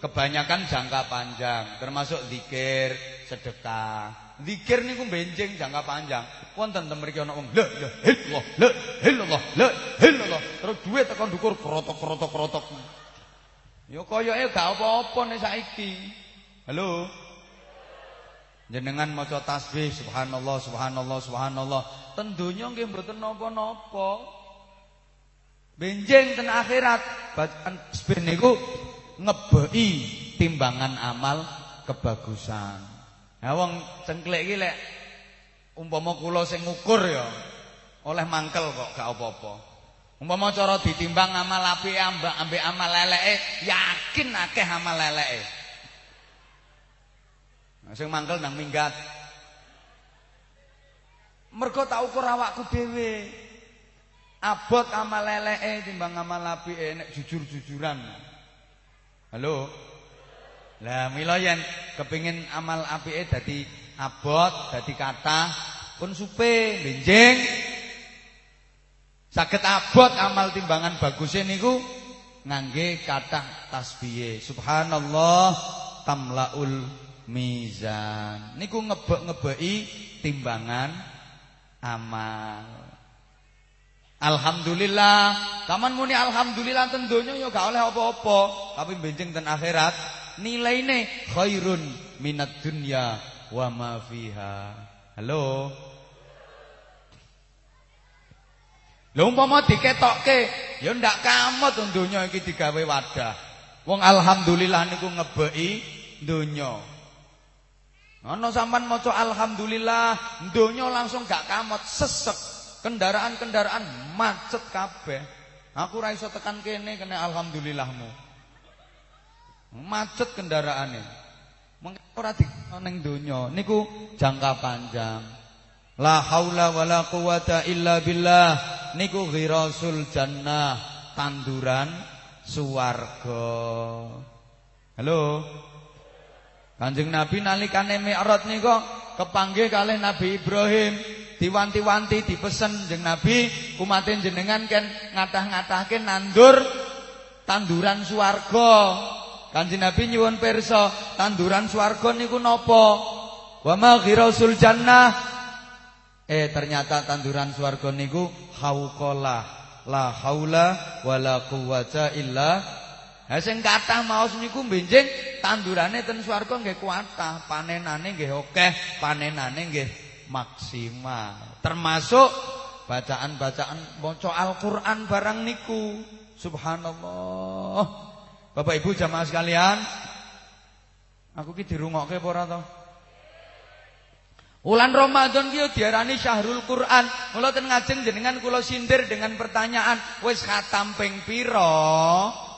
kebanyakan jangka panjang, termasuk zikir, sedekah. Zikir niku benjing jangka panjang. Wonten ten mriki ana wong la ilaha illallah, la illallah, la illallah. Terus duit tekan dukur krotok-krotok-krotok. Ya koyoke gak apa-apa nek saiki. Halo. Jenengan maca tasbih subhanallah subhanallah subhanallah ten donya nggih mboten napa-napa. Benjing ten akhirat bacaan tasbih niku ngebeki timbangan amal kebagusan. Nah wong cengklek iki lek umpama kula sing ngukur ya oleh mangkel kok gak apa-apa. Umpama cara ditimbang amal apik ambak ambek amal leleke, yakin akeh amal leleke. Sing mangkel nang minggat. Mergo tak ukur awakku dhewe. Abot amal leleke timbang amal apike nek jujur-jujuran. Halo. Lah mila yen kepengin amal apike dadi abot, dadi kathah, pun supe benjing. Saged abot amal timbangan bagusnya niku ngangge kathah tasbih. Subhanallah tamlaul mizan. Niku ngebek-ngebeki timbangan amal. Alhamdulillah, kaman muni alhamdulillah ten donya ya gak oleh apa-apa, tapi benjing ten akhirat nilaine khairun minat dunya wa ma fiha. Halo. Lha umpama diketokke ya ndak kamot donya iki digawe wadah. Wong alhamdulillah niku ngebeki donya. Ana sampean maca alhamdulillah, donya langsung gak kamot, sesek. Kendaraan-kendaraan macet kabeh. Aku ora iso tekan kene kene alhamdulillahmu. Macet kendaraane. Mengko ora ning donya niku jangka panjang. La haula wala quwata illa billah. Niku ghirasul jannah, tanduran suwarga. Halo. Kanjeng Nabi nalikane Mi'raj nika kepanggih kalih Nabi Ibrahim, diwanti-wanti dipesen jeneng Nabi kumatin jenengan kan ngatah-ngatahke nandur tanduran swarga. Kanjeng Nabi nyuwun pirsa, tanduran swarga niku napa? Wa ma ghirasul jannah. Eh ternyata tanduran swarga niku hauqalah la haula wala quwata illa Ha sing kathah maos niku benjing tandurane ten swarga nggih kuatah, panenane nggih akeh, panenane nggih maksimal. Termasuk bacaan-bacaan maca Al-Qur'an barang niku. Subhanallah. Bapak Ibu jamaah sekalian, aku ki dirungokke apa ora to? Wulan Ramadan ki diarani Syahrul Quran. Mula ten ngajeng jenengan kula sindir dengan pertanyaan, wis khatam ping pira?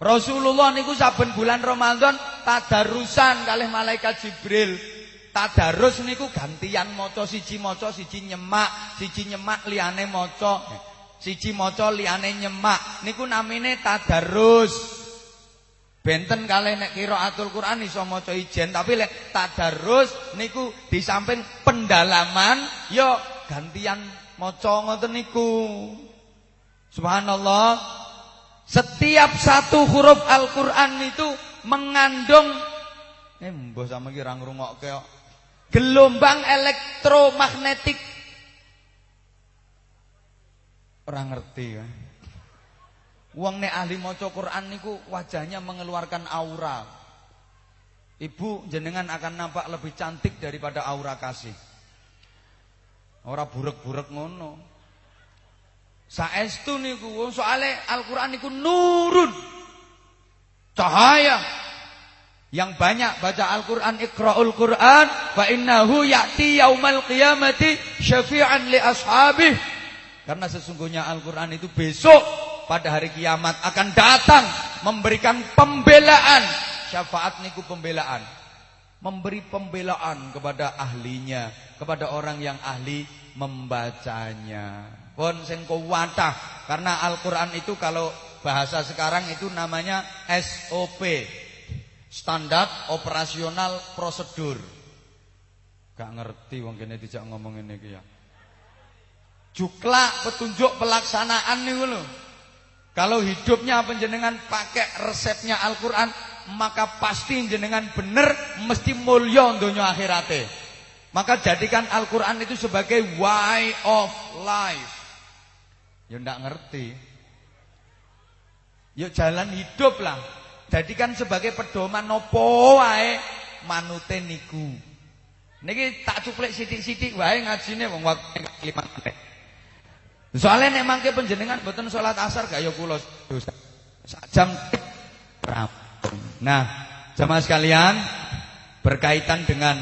Rasulullah niku saben bulan Ramadan tadarusan kalih malaikat Jibril. Tadarus niku gantian maca siji maca siji nyemak, siji nyemak liyane maca. Siji maca liyane nyemak. Niku namine tadarus. Benten kalih nek qiraatul Quran iso maca ijen, tapi lek tadarus niku di samping pendalaman ya gantian maca ngoten niku. Subhanallah. Setiap satu huruf Al-Qur'an itu mengandung eh mbah sama ra ngrungokke. Gelombang elektromagnetik. Ora ngerti ya. Wong nek ahli maca Quran niku wajahnya mengeluarkan aura. Ibu jenengan akan nampak lebih cantik daripada aura kasih. Ora burek-burek ngono. Saestu niku soale Al-Qur'an niku nurun. Cahaya. Yang banyak baca Al-Qur'an Iqra'ul Qur'an fa innahu ya'ti yaumal qiyamati syafi'an li ashabih. Karena sesungguhnya Al-Qur'an itu besok pada hari kiamat akan datang memberikan pembelaan. Syafaat niku pembelaan. Memberi pembelaan kepada ahlinya, kepada orang yang ahli membacanya. Pun sing kuwatah karena Al-Qur'an itu kalau bahasa sekarang itu namanya SOP. Standar operasional prosedur. Gak ngerti wong kene dijak ngomong ngene iki ya. Juklak petunjuk pelaksanaan niku lho. Kalau hidupnya penjenengan pakai resepnya Al-Qur'an, maka pasti jenengan bener mesti mulya donya akhirate. Maka jadikan Al-Qur'an itu sebagai way of life. Ya ndak ngerti. Yuk jalan hidup lah. Jadikan sebagai pedoman nopo wae manute niku. Niki tak cuplek sithik-sithik wae ngajine wong waktu 5 menit. Soalnya nek mangke panjenengan boten salat asar gak ya kula dosa. Sak jam Nah, jemaah sekalian, berkaitan dengan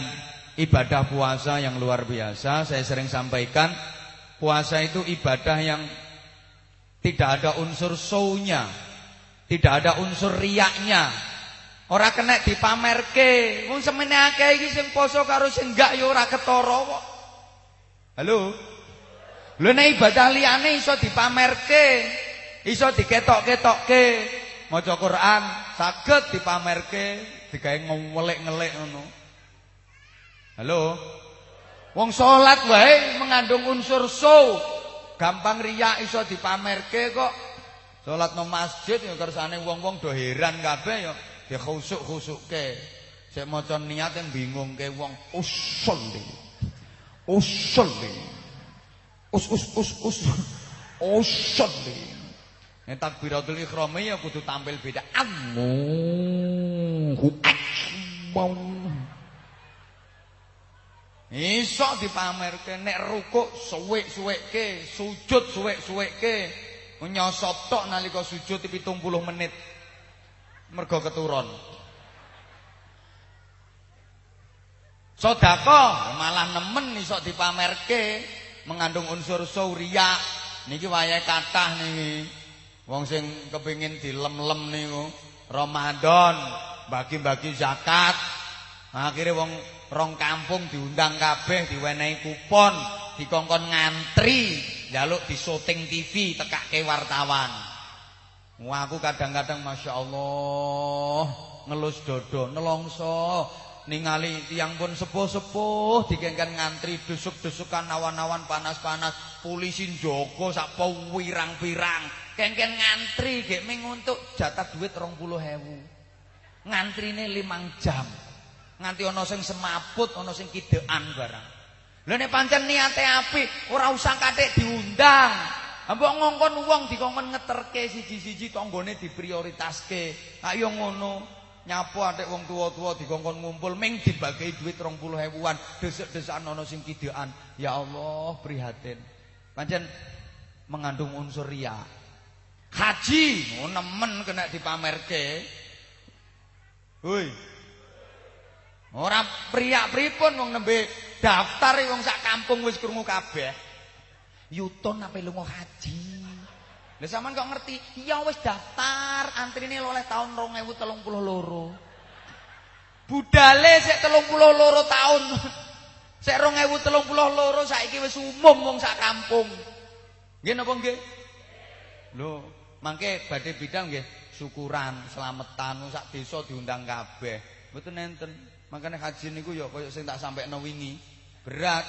ibadah puasa yang luar biasa, saya sering sampaikan puasa itu ibadah yang tidak ada unsur show-nya, tidak ada unsur riaknya. Ora kena dipamerke. Wong semene akeh iki sing poso karo sing enggak ya ketara kok. Halo. Lho nek ibadah liyane iso dipamerke, iso diketok-ketokke. Maca Quran saged dipamerke, digawe ngelik-ngelik ngono. Halo. Wong salat wae mengandung unsur show. Gampang riak iso dipamerke kok. Salat nang masjid ya kersane wong-wong do heran kabeh ya dikhusuk-khusukke. Sik maca niat yang bingungke wong usul. Usul. Us us us us. Usul. Nek takbiratul ihram ya kudu tampil beda. Akbar. Iso dipamerke nek rukuk suwek-suwekke, sujud suwek-suwekke. Nyosot tok nalika sujud 70 menit. Mergo keturun. Sedekah malah nemen iso dipamerke mengandung unsur suriya. Niki wayahe kathah niki. Wong sing kepengin dilem-lem niku Ramadan, bagi-bagi zakat. Akhire wong rong kampung diundang kabeh, diwenehi kupon, dikongkon ngantri, njaluk di syuting TV tekake wartawan. Wah aku kadang-kadang Masya Allah ngelus dodo, nelongso ningali tiang pun sepuh-sepuh dikengken ngantri dusuk-dusukan awan-awan panas-panas polisi joko sak wirang-wirang Kengken ngantri gek ming untuk jatah duit 20.000. Ngantrine 5 jam. Nganti ana sing semaput, ana sing kidekan barang. Lha nek pancen niate apik, ora usah kathik diundang. Mbok ngongkon wong dikongkon ngeterke siji-siji tanggane diprioritaske. Ayo ngono. Nyapu atik wong tua-tua dikongkon ngumpul ming dibagi duit 20.000-an. Desek-desekan ana sing kidekan. Ya Allah, prihatin. Pancen mengandung unsur riya. Haji, oh nemen kena dipamerke. Hoi. Ora priak pripun wong nembe daftar wong sak kampung wis krungu kabeh. Yuton apa lunga haji. Lah sampean kok ngerti? Ya wis daftar, antrine oleh tahun 2032. Budale sik 32 tahun. *laughs* Sik 2032 saiki wis umum wong sak kampung. Nggih napa nggih? Lho, Mangke badhe bidang nggih syukuran, selamatan sak desa diundang kabeh. Mboten enten. Makane haji niku ya kaya sing tak sampekno wingi. Berat.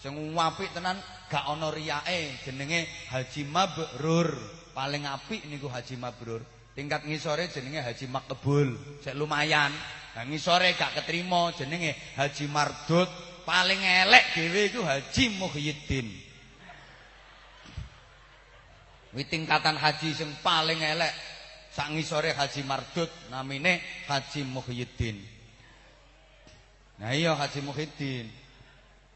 Sing apik tenan gak ana riyake jenenge haji mabrur. Paling apik niku haji mabrur. Tingkat ngisore jenenge haji makbul. Sik lumayan. Nah ngisore gak ketrima jenenge haji mardut. Paling elek dhewe iku haji muhyiddin. Wi tingkatan haji sing paling elek sak ngisore Haji Mardut namine Haji Muhyiddin. Nah iya Haji Muhyiddin.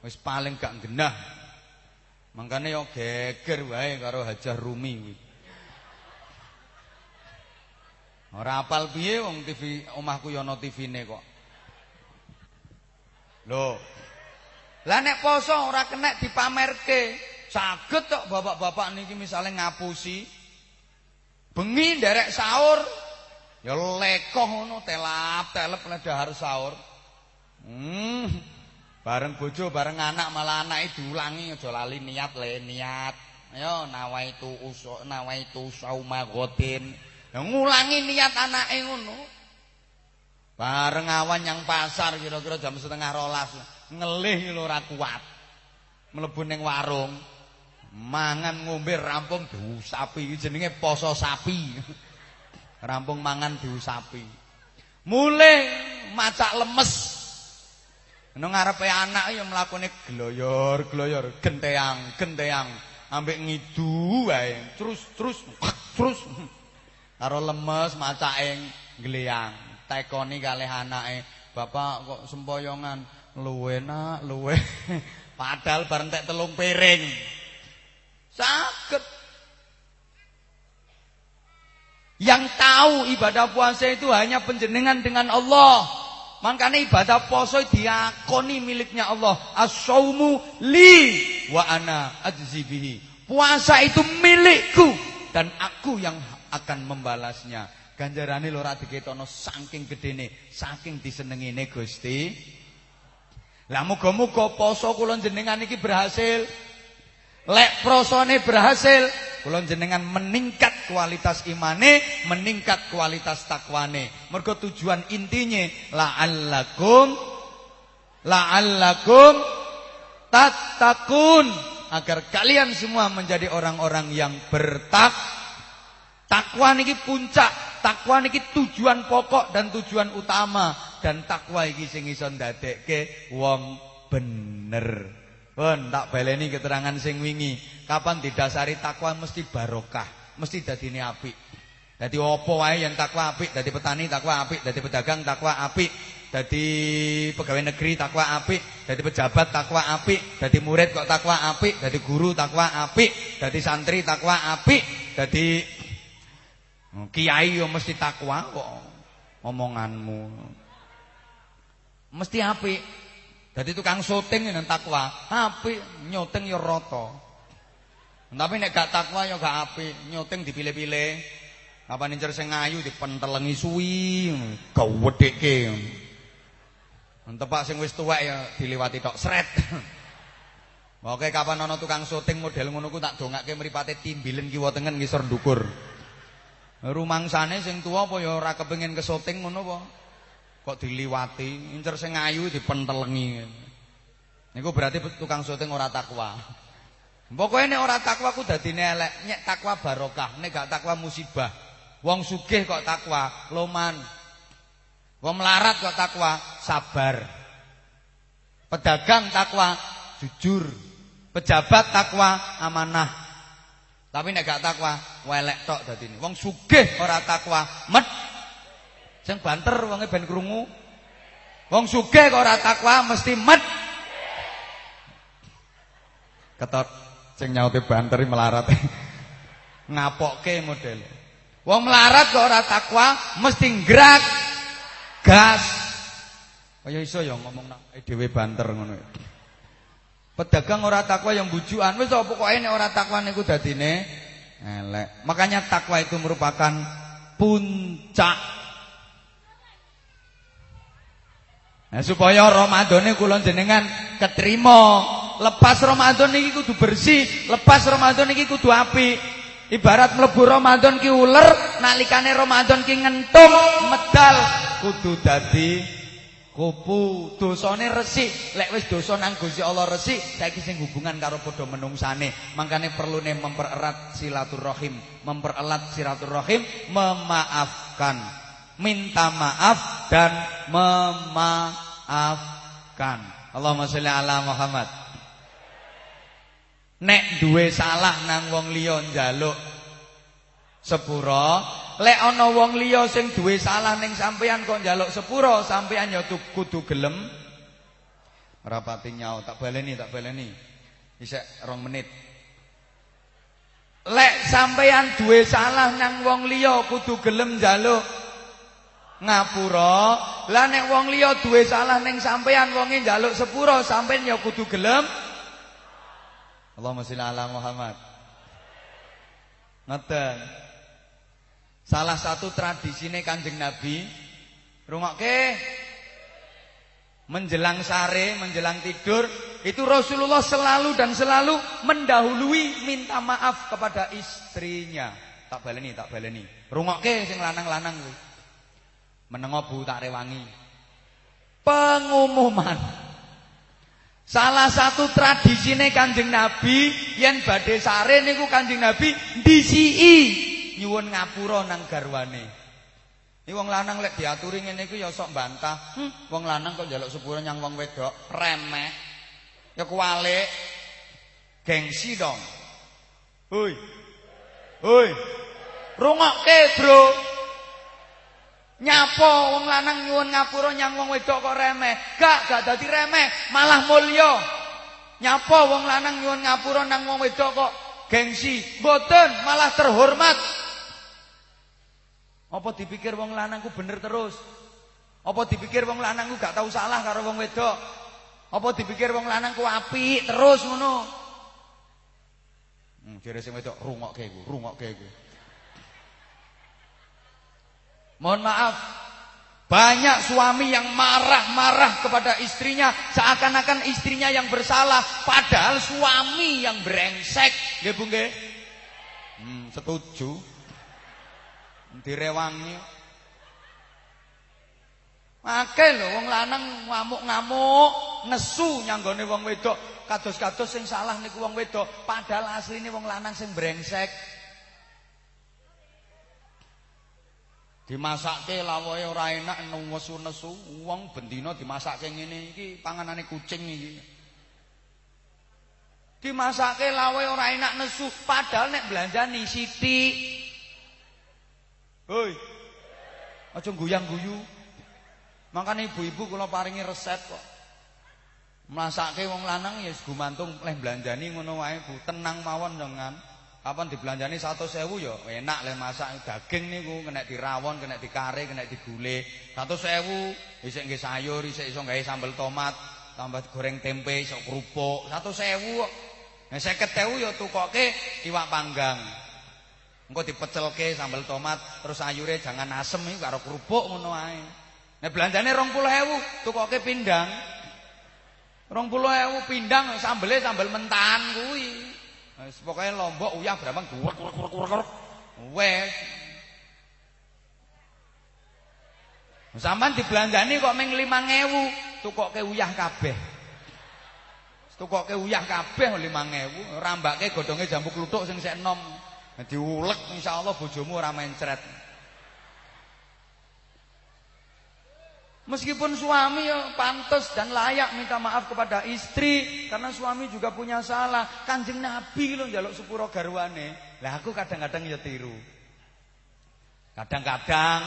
Wis paling gak genah. Mangkane yo geger wae karo Hajah Rumi kuwi. Ora apal piye wong TV omahku yo ana TV-ne kok. Lho. Lah nek poso ora kena dipamerke. Saged kok bapak-bapak niki misalnya ngapusi bengi nderek sahur ya lekoh ngono telap telep nek dahar sahur. Hmm. Bareng bojo bareng anak malah anake diulangi aja lali niat le niat. Ayo nawaitu usu nawaitu sauma godin. Ya ngulangi niat anake ngono. Bareng awan yang pasar kira-kira jam setengah rolas. ngelih ora kuat. Mlebu ning warung, mangan ngombe rampung diusapi iki jenenge poso sapi. *laughs* rampung mangan diusapi. Mulih macak lemes. Nang ngarepe anak ya mlakune gloyor, gloyor, genteang, genteang, ambek ngidu wae. Terus terus terus karo lemes macake gleyang. Tekoni kalih anake, "Bapak kok sempoyongan?" Luwe nak, luwe. *laughs* Padahal bareng tek telung piring. Sakit. Yang tahu ibadah puasa itu hanya penjenengan dengan Allah. Makanya ibadah puasa diakoni miliknya Allah. As-saumu li wa ana ajzibihi. Puasa itu milikku dan aku yang akan membalasnya. Ganjarane lho ora diketono saking gedene, saking disenengine Gusti. Lah muga-muga poso kula jenengan iki berhasil. Lek prosone berhasil, kula jenengan meningkat kualitas imane, meningkat kualitas takwane. Mergo tujuan intinya la'allakum la'allakum tattaqun agar kalian semua menjadi orang-orang yang bertak takwa niki puncak, takwa niki tujuan pokok dan tujuan utama dan takwa iki sing iso ndadekke wong bener. Pun tak baleni keterangan sing wingi. Kapan didasari takwa mesti barokah, mesti dadine apik. Dadi apa wae yang takwa apik, dadi petani takwa apik, dadi pedagang takwa apik, dadi pegawai negeri takwa apik, dadi pejabat takwa apik, dadi murid kok takwa apik, dadi guru takwa apik, dadi santri takwa apik, dadi kiai yo mesti takwa kok omonganmu. Mesti apik. Dadi tukang syuting nang takwa, apik, nyuting ya rata. Tapi nek gak takwa ya gak apik, nyuting dipilih-pilih. Apa nincer sing ayu dipentelengi suwi, gawedheke. Entepak sing wis tuwek ya diliwati tok sret. *laughs* Oke kapan ana tukang syuting model ngono ku tak dongake mripate timbilen kiwa tengen ngisor ndukur. Rumangsane sing tuwa apa ya ora kepengin ke syuting ngono apa? Kok diliwati, incer sing ayu dipentelengi. Niku berarti tukang syuting ora takwa. Pokoke nek ora takwa ku dadine elek, nyek takwa barokah, nek gak takwa musibah. Wong sugih kok takwa, loman. Wong melarat kok takwa, sabar. Pedagang takwa, jujur. Pejabat takwa, amanah. Tapi nek gak takwa, welek tok dadine. Wong sugih ora takwa, met Sing banter wonge ben krungu. Wong sugih kok ora takwa mesti met. Ketot sing nyaute banter melarat. *laughs* Ngapokke model. Wong melarat kok ora takwa mesti ngrak gas. Kaya iso ya ngomong nang dhewe banter ngono. Pedagang ora takwa yang bujukan wis pokoke nek ora takwa niku dadine elek. Makanya takwa itu merupakan puncak Nah, supaya Ramadane kula jenengan ketrima. Lepas Ramadan iki kudu bersih, lepas Ramadan iki kudu apik. Ibarat mlebu Ramadan ki uler, nalikane Ramadan ki ngentung, medal kudu dadi kupu. Dosane resik, lek wis dosa nang Gusti Allah resik, saiki sing hubungan karo padha menungsane. Mangkane perlune mempererat silaturahim, mempererat silaturahim, memaafkan minta maaf dan memaafkan. Allahumma sholli ala Muhammad. Nek duwe salah nang wong liya njaluk sepura, lek ana wong liya sing duwe salah ning sampeyan kok njaluk sepura, sampeyan ya kudu gelem. Ora pati nyau, tak baleni, tak baleni. Isek rong menit. Lek sampeyan duwe salah nang wong liya kudu gelem njaluk ngapura. Lah nek wong liya duwe salah ning sampean wonge njaluk sepura, sampean ya kudu gelem. Allahumma sholli ala Muhammad. Ngoten. Salah satu tradisine Kanjeng Nabi rungokke menjelang sare, menjelang tidur itu Rasulullah selalu dan selalu mendahului minta maaf kepada istrinya. Tak baleni, tak baleni. Rungokke sing lanang-lanang kuwi. Menengo Bu tak rewangi. Pengumuman. Salah satu tradisine Kanjeng Nabi yen badhe sare niku Kanjeng Nabi disiki nyuwun ngapura nang garwane. Iki wong lanang lek diaturi ngene iku ya sok bantah. Hm, wong lanang kok njaluk sepura nyang wong wedok remeh. Ya kuwalik. Gengsi dong. Hoi. Hoi. Rungokke, Bro. Nyapa wong lanang nyuwun ngapura nyang wong wedok kok remeh. Gak, gak dadi remeh, malah mulya. Nyapa wong lanang nyuwun ngapura nang wong wedok kok gengsi. Mboten, malah terhormat. Apa dipikir wong lanang ku bener terus? Apa dipikir wong lanang ku gak tahu salah karo wong wedok? Apa dipikir wong lanang ku apik terus ngono? Hmm, jare sing wedok rungokke iku, rungokke iku. Mohon maaf, banyak suami yang marah-marah kepada istrinya seakan-akan istrinya yang bersalah, padahal suami yang brengsek. Nggih, Bu nggih? Hmm, setuju direwangi. Akeh lho wong lanang ngamuk-ngamuk, nesu nyanggone wong wedok, kados-kados sing salah niku wong wedok, padahal asline wong lanang sing brengsek. Dimasakke lawohe ora enak nesu-nesu, wong bendina dimasakke ngene iki panganane kucing iki. Dimasakke lawohe ora enak nesu, padahal nek belanjani sithik Hoi. Aja guyang-guyu. Makane ibu-ibu kula paringi resep kok. Masake wong lanang ya gumantung leh blanjani ngono wae Bu. Tenang mawon jangan. Kapan dibelanjani 100.000 ya enak le masak daging niku kena dirawon, kena dikare, kena digule. 100.000 isik nggih sayur, isik iso gawe sambel tomat, tambah goreng tempe, iso kerupuk. 100.000 kok. Nah 50.000 ya tukoke iwak panggang. Engko dipecelke sambal tomat, terus sayure jangan asem iki karo kerupuk ngono ae. Nek belanjane 20.000, tukoke pindang. 20.000 pindang sambele sambel mentan kuwi. Wis pokoke lombok uyah brambang duwek duwek duwek. Wes. Sampeyan dibelanjani kok ming 5.000, tukoke uyah kabeh. Tukoke uyah kabeh 5.000, rambake godhonge jambu kluthuk sing sek enom. Diulek insyaallah bojomu ora mencret. Meskipun suami ya pantas dan layak minta maaf kepada istri karena suami juga punya salah. Kanjeng Nabi lho njaluk sepuro garwane. Lah aku kadang-kadang ya tiru. Kadang-kadang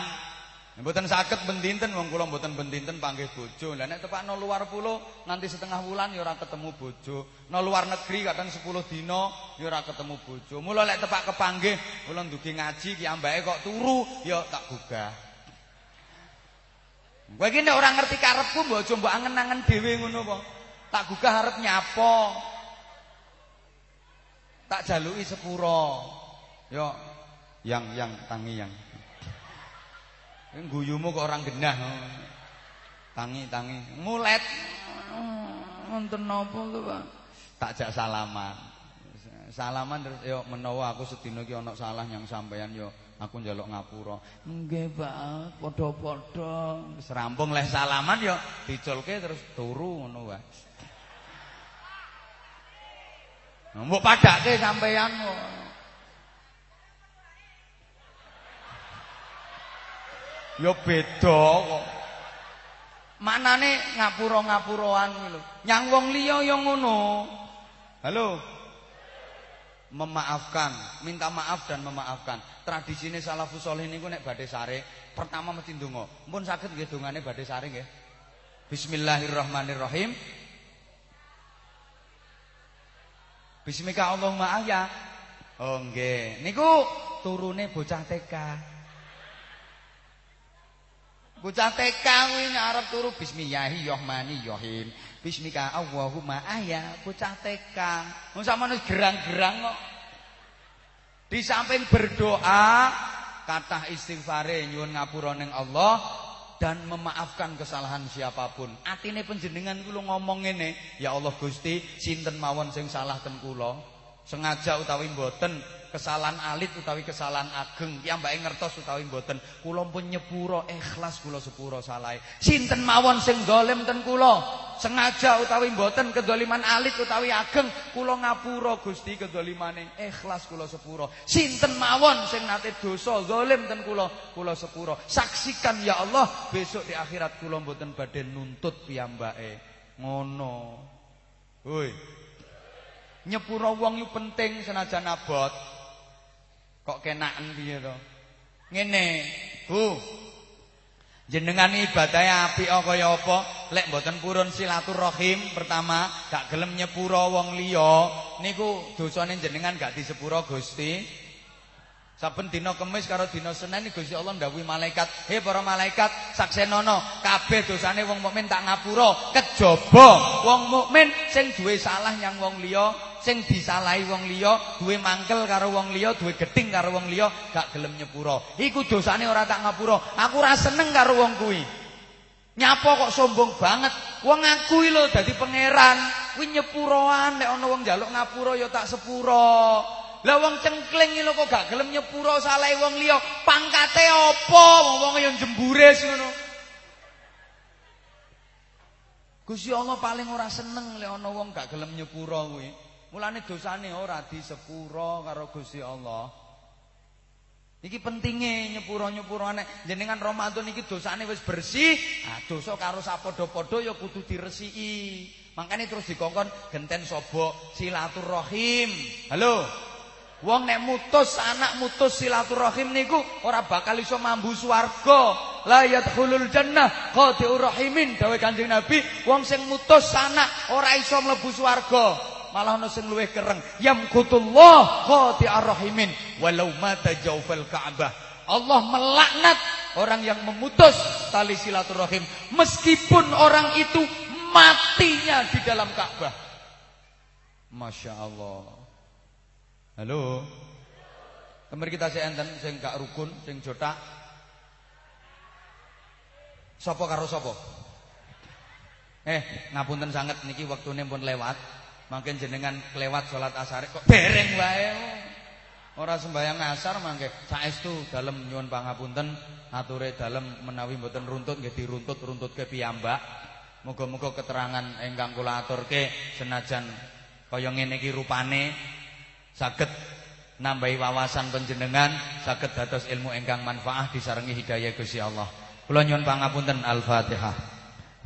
Mboten saged bendinten wong kula mboten bendinten panggih bojo. Lah nek tepakno luar pulau nanti setengah wulan ya ketemu bojo. No luar negeri kadang 10 dina ya ora ketemu bojo. Mula lek tepak kepanggih kula ndugi ngaji ki ambake kok turu ya tak gugah. Kowe iki nek ora ngerti karepku mbok aja mbok angen-angen dhewe ngono apa. Tak gugah arep nyapa. Tak jaluki sepuro. Yo yang yang tangi yang Guyumu kok orang genah. Tangi-tangi, mulet. Wonten napa to, Pak? Tak jak salaman. Salaman terus yo menawa aku sedina iki ana salah yang sampean yo aku njaluk ngapura. Nggih, Pak, padha-padha. Wis rampung leh salaman yo diculke terus turu ngono wae. Mbok padake sampean kok. Ya beda kok. Manane ngapura-ngapuroan lho. Nyang wong liya ya ngono. Halo. Memaafkan, minta maaf dan memaafkan. Tradisine salafus saleh niku nek badhe sare, pertama mesti ndonga. Mumpun saged nggih dongane badhe sare nggih. Bismillahirrahmanirrahim. Bismika Allahumma ahya. Oh nggih. Niku turune bocah TK. Bocah TK kuwi arep turu bismillahirrahmanirrahim. Bismika Allahumma ayya bocah TK. Wong sampeyan gerang-gerang kok. Di samping berdoa, kata istighfare nyuwun ngapura ning Allah dan memaafkan kesalahan siapa pun. Atine panjenengan kula ngomong ngene, ya Allah Gusti, sinten mawon sing salah ten kula, sengaja utawi mboten kesalahan alit utawi kesalahan ageng. Piyambake ngertos utawi mboten. Kula pun nyepuro ikhlas kula sepuro salahe. Sinten mawon sing dolim ten kula? Sengaja utawi mboten kedoliman alit utawi ageng kula ngapura Gusti kedolimane. Ikhlas kula sepuro. Sinten mawon sing nate dosa zalim ten kula? Kula sepuro. Saksikan ya Allah besok di akhirat kula mboten badhe nuntut piyambake. Ngono. Woi. Nyepuro wong penting senajan abot. Kok kenaken piye to? Ngene, Bu. Jenengan ibadahe apik kaya apa? Lek mboten purun silaturahim pertama, gak gelem nyepuro wong liya, niku dosane jenengan gak disepuro Gusti. Saben dina Kamis karo dina Senin Gusti Allah ndhawuhi malaikat, "He para malaikat, saksenono kabeh dosane wong mukmin tak ngapura, kejaba wong mukmin sing duwe salah nyang wong liya, sing disalahi wong liya, duwe mangkel karo wong liya, duwe geding karo wong liya, gak gelem nyepura. Iku dosane ora tak ngapura. Aku ora seneng karo wong kuwi." Nyapa kok sombong banget. Wong aku lho dadi pangeran. Kuwi nyepuroan nek ana wong njaluk ngapura ya tak sepura. Lah wong cengkling iki lho kok gak gelem nyepuro salahe wong liya. Pangkate apa? Wong yo jemburis ngono. Gusti Allah paling ora seneng lek ana wong gak gelem nyepuro kuwi. Mulane dosane ora disepuro karo Gusti Allah. Iki pentinge nyepuro-nyepurane jenengan Ramadan iki dosane wis bersih, ah dosa karo sapadha-padha ya kudu diresiki. Makanya terus dikongkon genten sobok silaturahim. Halo. Wong nek mutus anak mutus silaturahim niku ora bakal iso mambu swarga. La yadkhulul jannah qati'ur rahimin dawuh Kanjeng Nabi, wong sing mutus anak ora iso mlebu swarga. Malah ana sing luwih kereng. Yamkutullah qati'ar rahimin walau mata jawfal Ka'bah. Allah melaknat orang yang memutus tali silaturahim meskipun orang itu matinya di dalam Ka'bah. Masya Allah. Halo. Temen kita sing enten sing gak rukun, sing jotak. Sapa karo sapa? Eh, ngapunten sanget niki wektune pun lewat. Mangke jenengan kelewat salat asar kok dereng wae. Ora sembayang asar mangke saestu dalem nyuwun pangapunten ature dalem menawi mboten runtut nggih diruntut-runtutke piyambak. Muga-muga keterangan ingkang kula aturke senajan kaya ngene iki rupane saged nambahi wawasan panjenengan, saged dados ilmu ingkang manfaat disarengi hidayah Gusti Allah. Kula nyuwun pangapunten Al-Fatihah.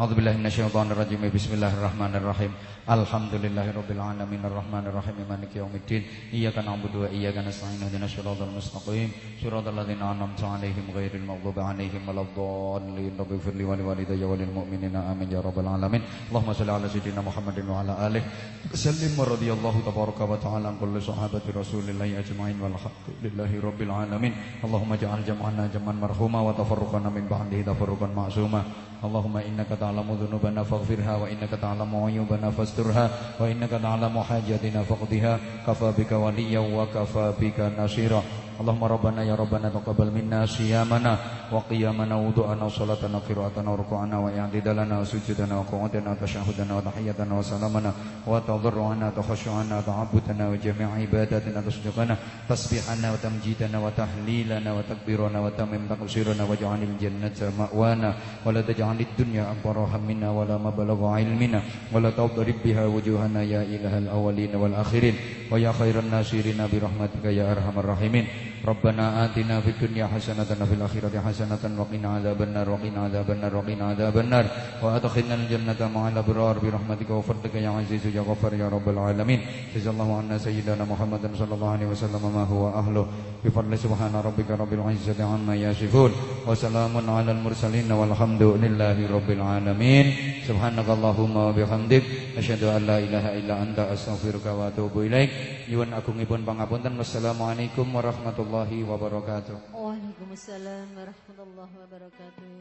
A'udzubillahi minasyaitonirrajim. Bismillahirrahmanirrahim. Alhamdulillahirabbil alamin arrahmanir rahim maliki yaumiddin. Iyyaka na'budu wa iyyaka nasta'in ihdinas siratal mustaqim. Siratal ladzina an'amta 'alaihim ghairil maghdubi 'alaihim waladdallin. Rabbighfir li wa liwalidayya wa mu'minina amin ya rabbal alamin. Allahumma shalli 'ala sayyidina Muhammadin wa 'ala alihi. Sallim radhiyallahu tabaraka wa ta'ala kulli sahabati Rasulillahi ajma'in walhamdulillahi rabbil alamin. Allahumma ja'al jam'ana jam'an marhuma wa tafarruqana min ba'dihi tafarruqan ma'suma. Allahumma innaka ta'lamu dhunubana faghfirha wa innaka ta'lamu 'uyubana fasturha innaka ta'lamu hajatina faqdiha kafa bika waliyyan wa kafa bika nasira اللهم ربنا يا ربنا تقبل منا صيامنا وقيامنا وضوءنا وصلاتنا وقراءتنا وركوعنا واعتدالنا وسجودنا وقعودنا وتشهدنا وتحياتنا وسلامنا وتضرعنا وتخشعنا وتعبدنا وجميع عباداتنا تصدقنا تسبيحنا وتمجيدنا وتهليلنا وتكبيرنا وتمم تقصيرنا واجعل الجنة مأوانا ولا تجعل الدنيا أكبر همنا ولا مبلغ علمنا ولا تضرب بها وجوهنا يا إله الأولين والآخرين ويا خير الناصرين برحمتك يا أرحم الراحمين ربنا آتنا في الدنيا حسنة وفي الآخرة حسنة وقنا عذاب النار وقنا عذاب النار وقنا عذاب النار وأدخلنا الجنة مع الأبرار برحمتك وفضلك يا عزيز يا غفار يا رب العالمين جزا الله عنا سيدنا محمد صلى الله عليه وسلم ما هو أهله بفضل سبحان ربك رب العزة عما يصفون وسلام على المرسلين والحمد لله رب العالمين سبحانك اللهم وبحمدك أشهد أن لا إله إلا أنت أستغفرك وأتوب إليك nyuwun agungipun pangapunten wassalamualaikum warahmatullahi الله وبركاته. وعليكم السلام ورحمة الله وبركاته.